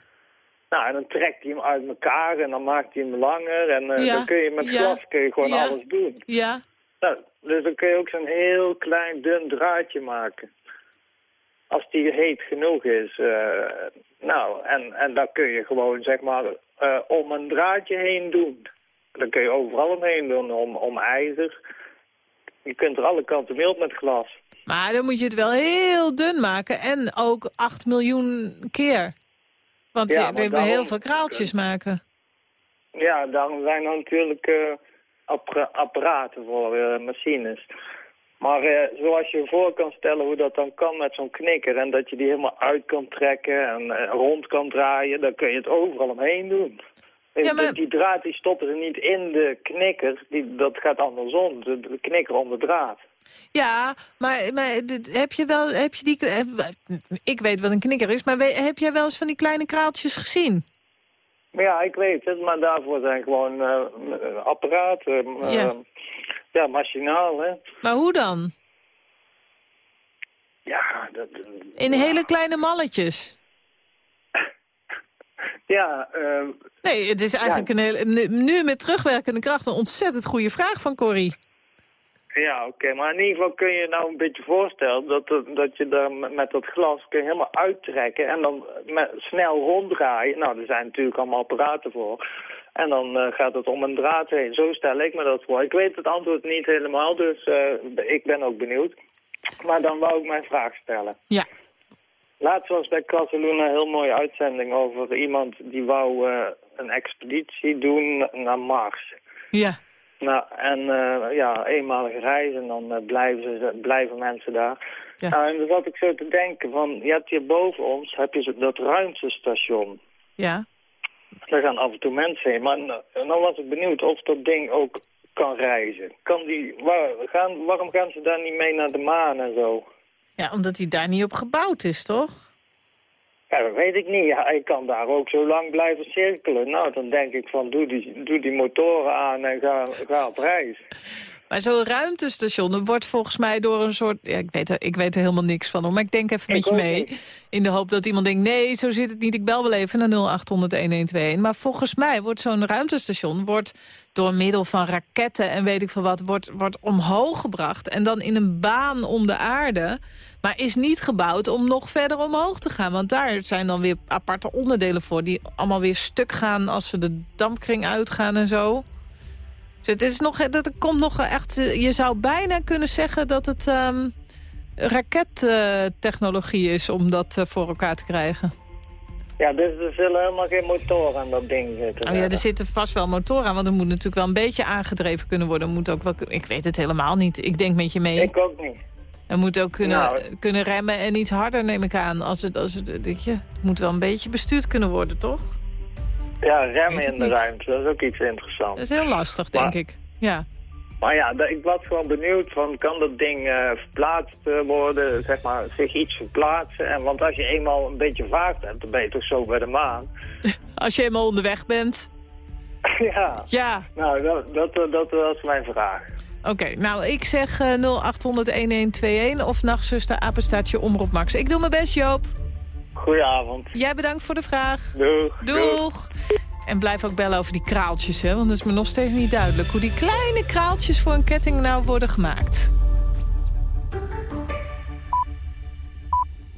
Nou, en dan trekt hij hem uit elkaar en dan maakt hij hem langer. En eh, Ja. dan kun je met Ja. glas kun je gewoon Ja. alles doen. Ja. Nou, dus dan kun je ook zo'n heel klein dun draadje maken. Als die heet genoeg is. eh, nou, en, en dan kun je gewoon zeg maar eh, om een draadje heen doen. Dan kun je overal omheen doen, om, om ijzer. Je kunt er alle kanten op met glas. Maar dan moet je het wel heel dun maken en ook 8 miljoen keer. Want Ja, je- daarom- heel veel kraaltjes maken. Ja, daarom zijn er natuurlijk eh, appara- apparaten voor eh, machines. Maar eh, zoals je je voor kan stellen hoe dat dan kan met zo'n knikker... en dat je die helemaal uit kan trekken en rond kan draaien... dan kun je het overal omheen doen. Ja, maar- Die draad die stoppen ze niet in de knikker, die, dat gaat andersom. De, de knikker om de draad. Ja, maar, heb je wel, heb je die, heb- ik weet wat een knikker is, maar heb jij wel eens van die kleine kraaltjes gezien? Ja, ik weet het, maar daarvoor zijn gewoon eh, apparaten. eh, Ja. ja, machinaal, hè. Maar hoe dan? Ja, dat, In hele kleine malletjes? ja eh, Nee, het is eigenlijk een hele, nu- nu met terugwerkende kracht een ontzettend goede vraag van Corrie. Ja, oké. Maar in ieder geval kun je je nou een beetje voorstellen dat, dat, je daar met, dat glas kun je helemaal uittrekken en dan met, snel ronddraaien. Nou, er zijn natuurlijk allemaal apparaten voor. En dan eh, gaat het om een draad heen. Zo stel ik me dat voor. Ik weet het antwoord niet helemaal, dus eh, ik ben ook benieuwd. Maar dan wou ik mijn vraag stellen. Ja. Laatst was bij Casaluna een heel mooie uitzending over iemand die wou eh, een expeditie doen naar Mars. Ja. Nou, en eh, ja, eenmalige reis en dan eh, blijven, ze, blijven mensen daar. Ja. Nou, en dan zat ik zo te denken van, je hebt hier boven ons, heb je dat ruimtestation. Ja. Daar gaan af en toe mensen heen. Maar nou, nou was ik benieuwd of dat ding ook kan reizen. Kan die, waar, gaan, waarom gaan ze daar niet mee naar de maan en zo? Ja, omdat hij daar niet op gebouwd is, toch? Ja, dat weet ik niet. Ja, ik kan daar ook zo lang blijven cirkelen. Nou, dan denk ik van, doe die, doe die motoren aan en ga, ga op reis. Maar zo'n ruimtestation dat wordt volgens mij door een soort... Ja, ik, weet er, ik weet er helemaal niks van, hoor, maar ik denk even met je mee. In de hoop dat iemand denkt, nee, zo zit het niet. Ik bel wel even naar 0800-1121. Maar volgens mij wordt zo'n ruimtestation wordt door middel van raketten en weet ik veel wat... Wordt, wordt omhoog gebracht en dan in een baan om de aarde... maar is niet gebouwd om nog verder omhoog te gaan. Want daar zijn dan weer aparte onderdelen voor... die allemaal weer stuk gaan als ze de dampkring uitgaan en zo. Dus het is nog, dat komt nog echt... Je zou bijna kunnen zeggen dat het ehm rakettechnologie is om dat eh, voor elkaar te krijgen. Ja, dus er zullen helemaal geen motoren aan dat ding zitten. Oh ja, er zitten vast wel motoren aan, want er moet natuurlijk wel een beetje aangedreven kunnen worden. Moet ook wel, ik weet het helemaal niet. Ik denk met je mee. Ik ook niet. Er moet ook kunnen, Nou, kunnen remmen en iets harder, neem ik aan. Als het, als het, weet je, het moet wel een beetje bestuurd kunnen worden, toch? Ja, remmen in de niet. ruimte, dat is ook iets interessants. Dat is heel lastig, denk Maar- ik. Ja. Maar ja, ik was gewoon benieuwd van, kan dat ding eh, verplaatst eh, worden, zeg maar, zich iets verplaatsen? En, want als je eenmaal een beetje vaart hebt, dan ben je toch zo bij de maan? Als je eenmaal onderweg bent. ja. Ja. Nou, dat, dat, dat was mijn vraag. Oké, nou, ik zeg eh 0800-1121 of nachtzuster apenstaatje Omroep Max. Ik doe mijn best, Joop. Goedenavond. Jij bedankt voor de vraag. Doeg. Doeg. En blijf ook bellen over die kraaltjes, hè? Want dat is me nog steeds niet duidelijk. Hoe die kleine kraaltjes voor een ketting nou worden gemaakt.